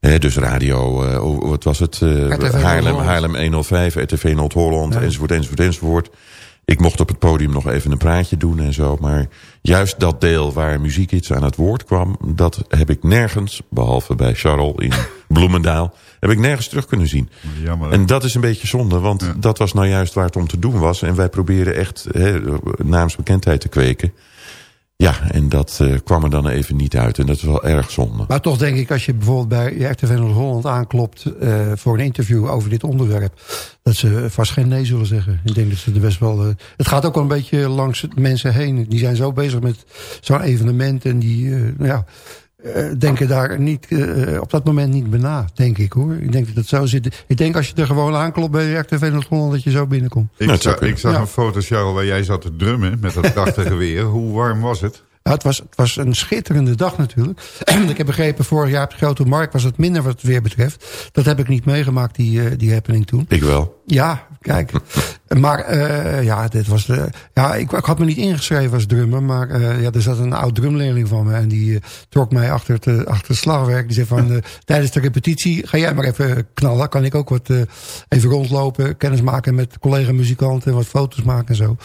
He, dus radio, uh, wat was het? Uh, Haarlem, Haarlem 105, RTV Noord-Holland, ja. enzovoort, enzovoort, enzovoort. Ik mocht op het podium nog even een praatje doen en zo. Maar juist dat deel waar muziek iets aan het woord kwam... dat heb ik nergens, behalve bij Charles in Bloemendaal... heb ik nergens terug kunnen zien. Jammer, en dat is een beetje zonde, want ja. dat was nou juist waar het om te doen was. En wij proberen echt he, naamsbekendheid te kweken. Ja, en dat uh, kwam er dan even niet uit. En dat is wel erg zonde. Maar toch denk ik, als je bijvoorbeeld bij RTV Noord-Holland aanklopt... Uh, voor een interview over dit onderwerp... dat ze vast geen nee zullen zeggen. Ik denk dat ze er best wel... Uh, het gaat ook wel een beetje langs mensen heen. Die zijn zo bezig met zo'n evenement... en die, nou ja, uh, denken daar niet, uh, op dat moment niet bijna, denk ik hoor. Ik denk dat het zo zit. Ik denk als je er gewoon aanklopt bij RTV Noord-Holland dat je zo binnenkomt. Ik, nou, zag, ik zag ja. een foto, Charles, waar jij zat te drummen met dat prachtige weer. Hoe warm was het? Ja, het, was, het was een schitterende dag natuurlijk. ik heb begrepen, vorig jaar op de Grote Markt was het minder wat het weer betreft. Dat heb ik niet meegemaakt, die, uh, die happening toen. Ik wel. Ja, kijk. maar uh, ja, dit was de, ja ik, ik, had me niet ingeschreven als drummer. Maar uh, ja, er zat een oud drumleerling van me. En die trok mij achter het, achter het slagwerk. Die zei van, tijdens de repetitie ga jij maar even knallen. Kan ik ook wat even rondlopen, kennis maken met collega-muzikanten. Wat foto's maken en zo.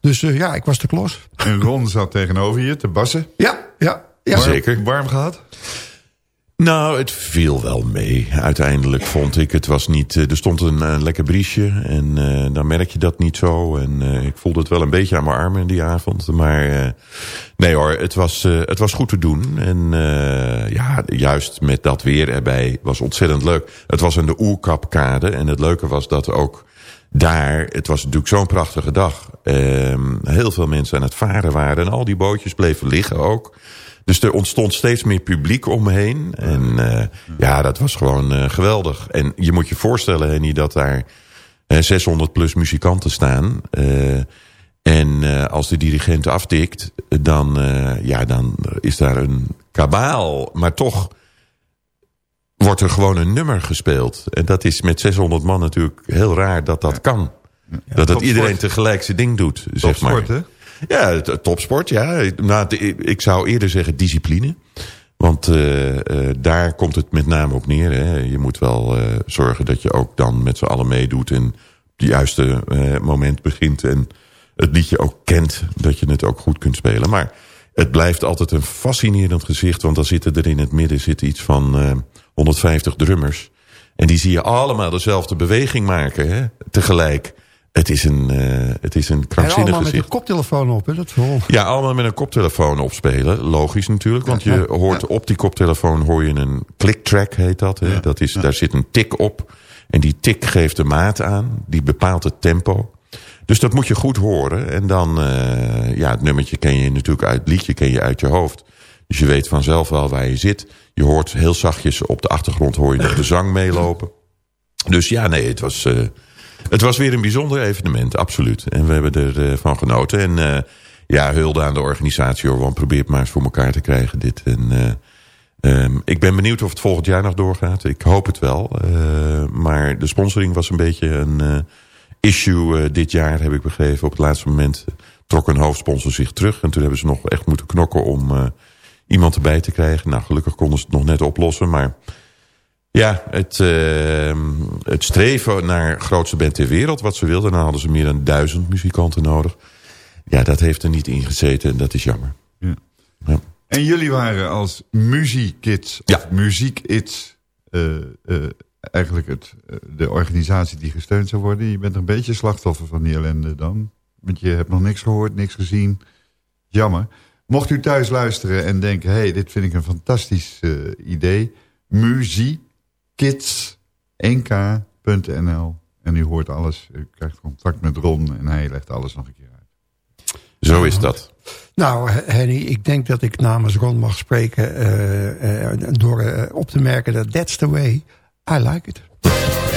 Dus ja, ik was de klos. En Ron zat tegenover je te bassen? Ja, ja. ja. Zeker. Warm gehad? Nou, het viel wel mee. Uiteindelijk vond ik, het was niet... Er stond een, een lekker briesje en uh, dan merk je dat niet zo. En uh, ik voelde het wel een beetje aan mijn armen die avond. Maar uh, nee hoor, het was, het was goed te doen. En ja, juist met dat weer erbij was ontzettend leuk. Het was aan de Oerkapkade en het leuke was dat ook daar, het was natuurlijk zo'n prachtige dag. Ehm, heel veel mensen aan het varen waren. En al die bootjes bleven liggen ook. Dus er ontstond steeds meer publiek omheen. En uh, ja, dat was gewoon uh, geweldig. En je moet je voorstellen, Henny, dat daar uh, 600 plus muzikanten staan. En als de dirigent aftikt, dan, ja, dan is daar een kabaal. Maar toch wordt er gewoon een nummer gespeeld. En dat is met 600 man natuurlijk heel raar dat dat kan. Ja, dat het iedereen tegelijk zijn ding doet, zeg maar. hè? Ja, topsport, ja. Nou, ik zou eerder zeggen discipline. Want uh, uh, daar komt het met name op neer. Hè. Je moet wel uh, zorgen dat je ook dan met z'n allen meedoet... en op het juiste moment begint en het liedje ook kent... dat je het ook goed kunt spelen. Maar het blijft altijd een fascinerend gezicht... want dan zitten er in het midden zit iets van 150 drummers. En die zie je allemaal dezelfde beweging maken hè, tegelijk... Het is een, uh, het is een krankzinnig En allemaal gezicht. met een koptelefoon op, hè? Dat vooral. Ja, allemaal met een koptelefoon opspelen. Logisch natuurlijk, want je Ja, hoort op die koptelefoon hoor je een click-track, heet dat. Hè? dat is, Daar zit een tik op. En die tik geeft de maat aan. Die bepaalt het tempo. Dus dat moet je goed horen. En dan, uh, ja, het nummertje ken je natuurlijk uit het liedje, ken je uit je hoofd. Dus je weet vanzelf wel waar je zit. Je hoort heel zachtjes op de achtergrond hoor je nog de zang meelopen. Dus ja, nee, het was... Uh, het was weer een bijzonder evenement, absoluut. En we hebben ervan uh, van genoten. En uh, ja, hulde aan de organisatie hoor. Want probeer het maar eens voor elkaar te krijgen dit. En, uh, um, ik ben benieuwd of het volgend jaar nog doorgaat. Ik hoop het wel. maar de sponsoring was een beetje een issue dit jaar, heb ik begrepen. Op het laatste moment trok een hoofdsponsor zich terug. En toen hebben ze nog echt moeten knokken om iemand erbij te krijgen. Nou, gelukkig konden ze het nog net oplossen. Maar ja, het, uh, het streven naar grootste band ter wereld, wat ze wilden. Dan hadden ze meer dan duizend muzikanten nodig. Ja, dat heeft er niet in gezeten en dat is jammer. Ja. Ja. En jullie waren als muziekkids, Ja. of muziekits, uh, uh, eigenlijk het, uh, de organisatie die gesteund zou worden. Je bent een beetje slachtoffer van die ellende dan. Want je hebt nog niks gehoord, niks gezien. Jammer. Mocht u thuis luisteren en denken, hey, dit vind ik een fantastisch idee. Muziek kids1k.nl. En u hoort alles. U krijgt contact met Ron en hij legt alles nog een keer uit. Zo is dat. Nou, Henny, ik denk dat ik namens Ron mag spreken... Uh, uh, door uh, op te merken dat that's the way like it. I like it.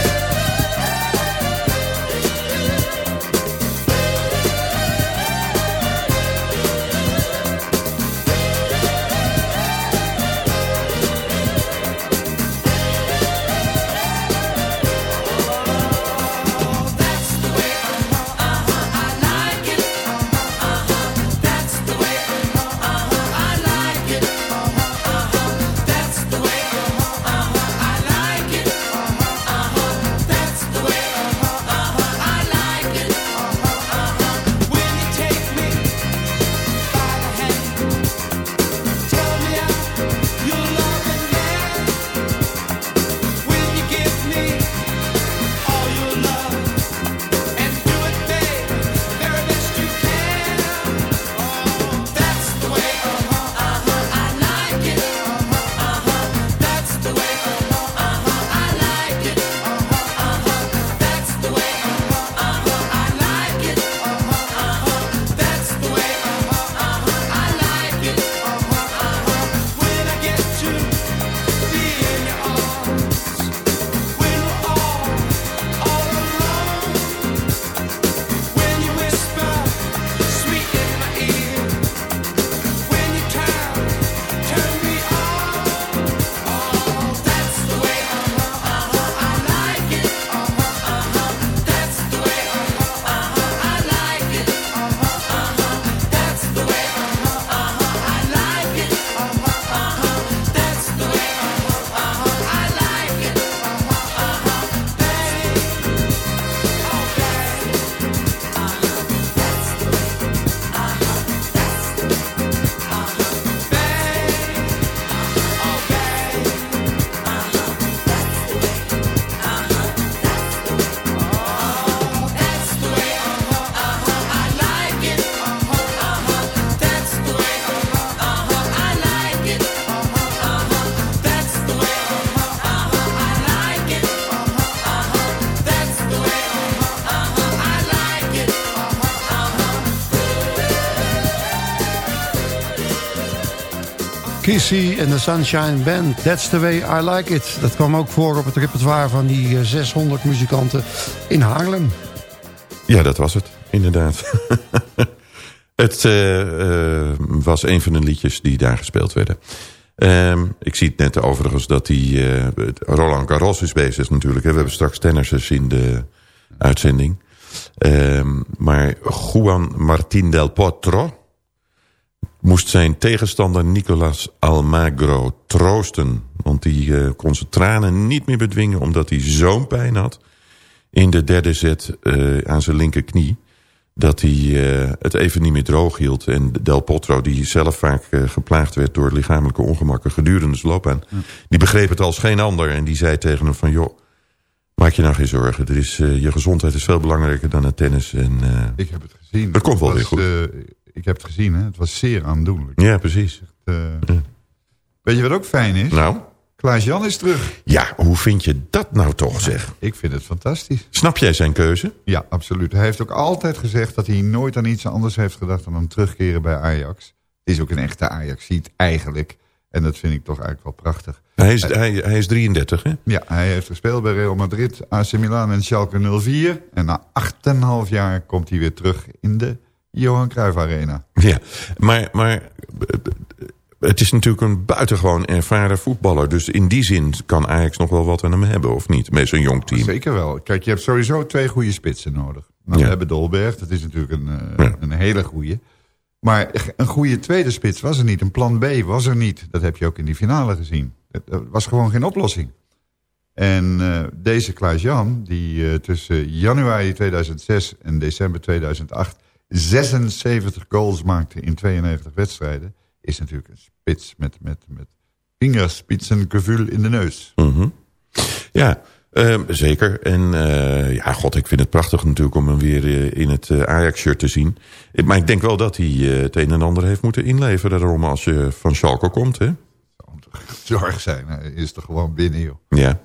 Kissy en de Sunshine Band. That's the way I like it. Dat kwam ook voor op het repertoire van die eh, 600 muzikanten in Haarlem. Ja, dat was het, inderdaad. het uh, uh, was een van de liedjes die daar gespeeld werden. Um, ik zie het net overigens dat die... Roland Garros is bezig natuurlijk. Hè. We hebben straks tennissers in de uitzending. Um, maar Juan Martín del Potro moest zijn tegenstander Nicolas Almagro troosten. Want die uh, kon zijn tranen niet meer bedwingen omdat hij zo'n pijn had... in de derde set uh, aan zijn linkerknie... dat hij uh, het even niet meer droog hield. En Del Potro, die zelf vaak geplaagd werd door lichamelijke ongemakken... gedurende zijn loopbaan, ja. die begreep het als geen ander. En die zei tegen hem van... joh, maak je nou geen zorgen. Er is, je gezondheid is veel belangrijker dan het tennis. En, Ik heb het gezien. Dat komt wel weer goed ik heb het gezien, hè? het was zeer aandoenlijk. Ja, precies. Echt, ja. Weet je wat ook fijn is? Nou? Klaas-Jan is terug. Ja, hoe vind je dat nou toch, zeg? Ik vind het fantastisch. Snap jij zijn keuze? Ja, absoluut. Hij heeft ook altijd gezegd dat hij nooit aan iets anders heeft gedacht... dan hem terugkeren bij Ajax. Het is ook een echte Ajax-ziet eigenlijk. En dat vind ik toch eigenlijk wel prachtig. Hij is, hij, hij is 33, hè? Ja, hij heeft gespeeld bij Real Madrid, AC Milan en Schalke 04. En na 8,5 jaar komt hij weer terug in de Johan Cruijff Arena. Ja, maar, maar het is natuurlijk een buitengewoon ervaren voetballer. Dus in die zin kan Ajax nog wel wat aan hem hebben, of niet? Met zo'n jong team. Zeker wel. Kijk, je hebt sowieso twee goede spitsen nodig. Nou, ja. We hebben Dolberg, dat is natuurlijk een, ja. een hele goede. Maar een goede tweede spits was er niet. Een plan B was er niet. Dat heb je ook in die finale gezien. Er was gewoon geen oplossing. En uh, deze Klaas-Jan, die uh, tussen januari 2006 en december 2008... 76 goals maakte in 92 wedstrijden... is natuurlijk een spits met, met, met vingerspitsengevoel in de neus. Mm -hmm. Ja, uh, zeker. En uh, ja, god, ik vind het prachtig natuurlijk om hem weer uh, in het Ajax-shirt te zien. Maar ik denk wel dat hij het een en ander heeft moeten inleveren... daarom als je van Schalke komt, hè? Zorg zijn, hij is er gewoon binnen, joh. Ja.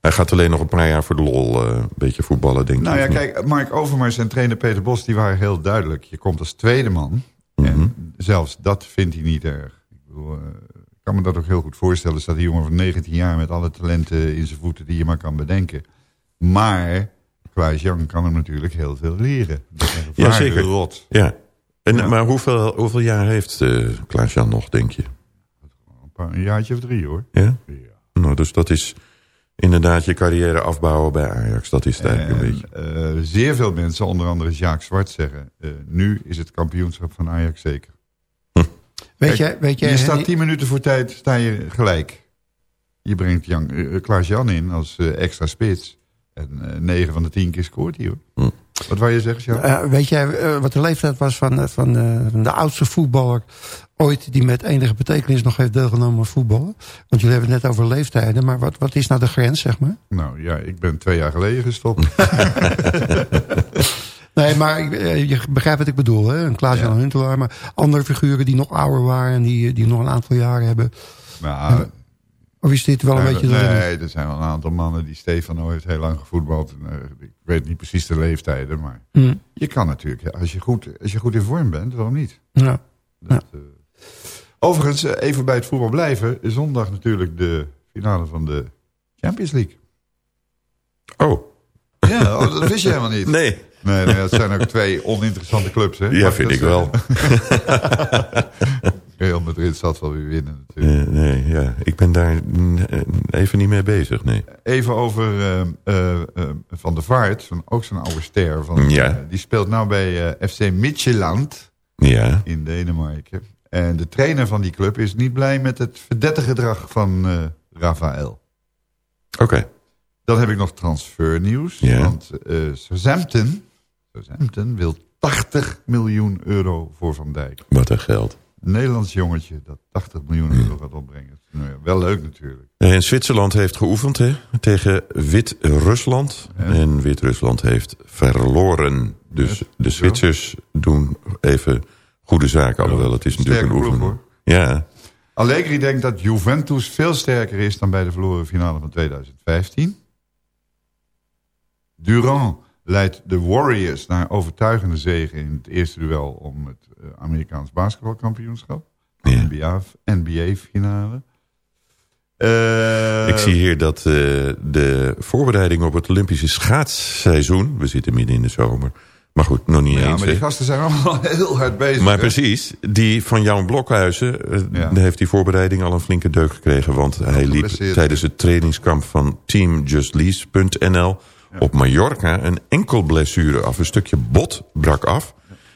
Hij gaat alleen nog een paar jaar voor de lol uh, een beetje voetballen, denk ik. Nou ja, kijk, Mark Overmars en trainer Peter Bos... die waren heel duidelijk. Je komt als tweede man. Mm -hmm. En zelfs dat vindt hij niet erg. Ik, bedoel, uh, ik kan me dat ook heel goed voorstellen. Staat die jongen van 19 jaar met alle talenten in zijn voeten... die je maar kan bedenken. Maar Klaas Jan kan hem natuurlijk heel veel leren. Ja, zeker. Rot. Ja. En, ja. Maar hoeveel, hoeveel jaar heeft uh, Klaas Jan nog, denk je? Een, paar, een jaartje of drie, hoor. Ja? ja. Nou, dus dat is inderdaad je carrière afbouwen bij Ajax. Dat is het eigenlijk en, een beetje. Uh, zeer veel mensen, onder andere Jacques Zwart, zeggen... Uh, nu is het kampioenschap van Ajax zeker. Hm. Weet jij, weet jij, je staat tien minuten voor tijd, sta je gelijk. Je brengt Jan, uh, Klaas-Jan in als extra spits. En negen van de tien keer scoort hij, hoor. Hm. Wat wou je zeggen, Jean? weet jij wat de leeftijd was van, van, van de oudste voetballer ooit die met enige betekenis nog heeft deelgenomen aan voetballen? Want jullie hebben het net over leeftijden, maar wat, wat is nou de grens, zeg maar? Nou ja, ik ben twee jaar geleden gestopt. nee, maar je begrijpt wat ik bedoel, hè? Een Klaas-Jan ja. Huntelaar, maar andere figuren die nog ouder waren en die, die nog een aantal jaren hebben. Nou, of is dit wel een beetje... Nee, er zijn wel een aantal mannen die Stefano heeft heel lang gevoetbald. Ik weet niet precies de leeftijden, maar hmm. je kan natuurlijk, als je goed, als je goed in vorm bent, waarom niet? Ja. Dat, ja. Overigens, even bij het voetbal blijven. Zondag natuurlijk de finale van de Champions League. Oh. Ja, oh, dat wist je helemaal niet. Nee. Nee, nee dat zijn ook twee oninteressante clubs. Hè? Ja, vind ik wel. Real Madrid zal wel weer winnen natuurlijk. Uh, nee, ja. Ik ben daar even niet mee bezig, nee. Even over uh, uh, Van der Vaart, van, ook zo'n oude ster. Van, ja. die speelt nou bij FC Midtjylland ja. in Denemarken. En de trainer van die club is niet blij met het verdette gedrag van uh, Rafael. Oké. Okay. Dan heb ik nog transfernieuws. Want uh, Southampton, Southampton wil 80 miljoen euro voor Van Dijk. Wat een geld. Een Nederlands jongetje dat 80 miljoen euro gaat opbrengen. Nou ja, wel leuk natuurlijk. En Zwitserland heeft geoefend hè, tegen Wit-Rusland. Ja. En Wit-Rusland heeft verloren. Dus ja, de Zwitsers doen even goede zaken. Alhoewel, het is natuurlijk een oefening. Ja. Allegri denkt dat Juventus veel sterker is dan bij de verloren finale van 2015. Durand leidt de Warriors naar overtuigende zege in het eerste duel om het Amerikaans basketbalkampioenschap. NBA, NBA-finale. Eh, Ik zie hier dat eh, de voorbereiding op het Olympische schaatsseizoen... we zitten midden in de zomer, maar goed, nog niet Ja, eens. maar die gasten zijn allemaal heel hard bezig. Maar hè? precies, die van Jan Blokhuizen... eh, Ja. heeft die voorbereiding al een flinke deuk gekregen... want hij liep tijdens het trainingskamp van teamjustlease.nl... op Mallorca een enkel blessure af. Een stukje bot brak af...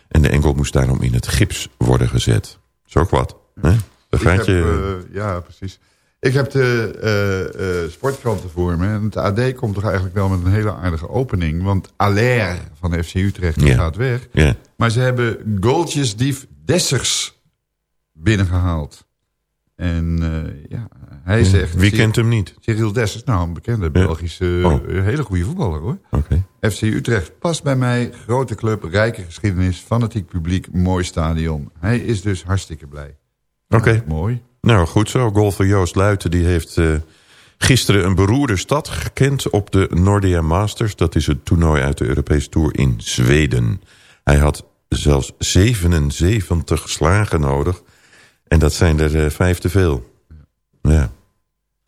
en de enkel moest daarom in het gips worden gezet. Zo ook wat. Hè? Ik heb, je... eh, ja, precies. Ik heb de eh, sportkranten voor me. En het AD komt toch eigenlijk wel met een hele aardige opening. Want Allaire van de FC Utrecht gaat weg. Maar ze hebben goaltjesdief Dessers binnengehaald. En eh, ja, hij zegt... Wie kent hem niet? Cyril Dessers, nou een bekende Belgische, Oh. hele goede voetballer hoor. FC Utrecht past bij mij. Grote club, rijke geschiedenis, fanatiek publiek, mooi stadion. Hij is dus hartstikke blij. Oké. Mooi. Nou, goed zo. Golfer Joost Luiten die heeft eh, gisteren een beroerde stad gekend op de Nordea Masters. Dat is het toernooi uit de Europese Tour in Zweden. Hij had zelfs 77 slagen nodig. En dat zijn er eh, vijf te veel. Ja.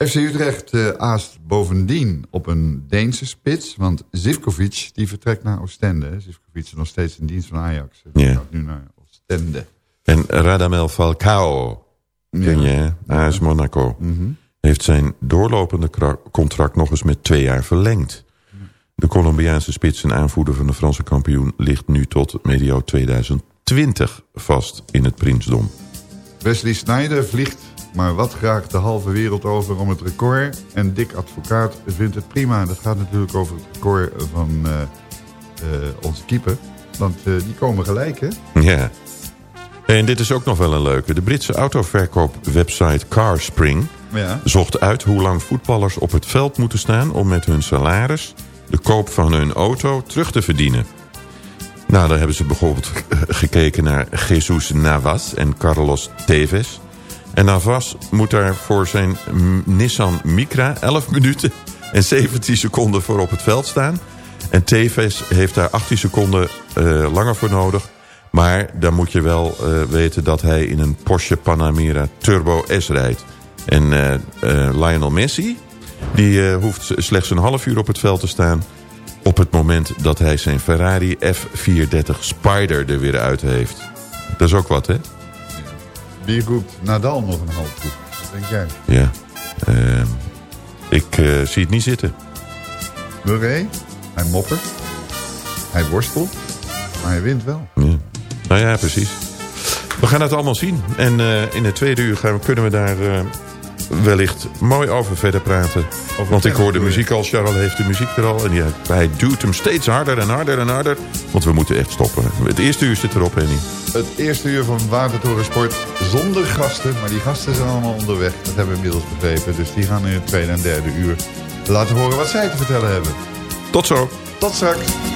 FC Utrecht eh, aast bovendien op een Deense spits. Want Zivkovic die vertrekt naar Oostende. Zivkovic is nog steeds in dienst van Ajax. Ja. gaat nu naar Oostende. En Radamel Falcao, ken je hè? AS Monaco, heeft zijn doorlopende contract nog eens met twee jaar verlengd. De Colombiaanse spits en aanvoerder van de Franse kampioen ligt nu tot medio 2020 vast in het prinsdom. Wesley Sneijder vliegt maar wat graag de halve wereld over om het record. En Dick Advocaat vindt het prima. Dat gaat natuurlijk over het record van eh, eh, onze keeper. Want eh, die komen gelijk, hè? Ja. En dit is ook nog wel een leuke. De Britse autoverkoopwebsite Carspring Ja. zocht uit hoe lang voetballers op het veld moeten staan... om met hun salaris de koop van hun auto terug te verdienen. Nou, dan hebben ze bijvoorbeeld gekeken naar Jesus Navas en Carlos Tevez. En Navas moet daar voor zijn Nissan Micra 11 minuten en 17 seconden voor op het veld staan. En Tevez heeft daar 18 seconden eh, langer voor nodig. Maar dan moet je wel eh, weten dat hij in een Porsche Panamera Turbo S rijdt. En eh, eh, Lionel Messi, die hoeft slechts een half uur op het veld te staan... op het moment dat hij zijn Ferrari F430 Spider er weer uit heeft. Dat is ook wat, hè? Wie roept Nadal nog een half toe? Wat denk jij? Ja. Ehm, ik zie het niet zitten. Murray, hij moppert. Hij worstelt. Maar hij wint wel. Ja. Nou ja, precies. We gaan het allemaal zien. En eh, in het tweede uur gaan we, kunnen we daar eh, wellicht mooi over verder praten. Want ik hoor de muziek al. Charles heeft de muziek er al. En die, hij duwt hem steeds harder en harder en harder. Want we moeten echt stoppen. Het eerste uur zit erop, Henny. Het eerste uur van Watertoren Sport zonder gasten. Maar die gasten zijn allemaal onderweg. Dat hebben we inmiddels begrepen. Dus die gaan in het tweede en derde uur laten horen wat zij te vertellen hebben. Tot zo. Tot straks.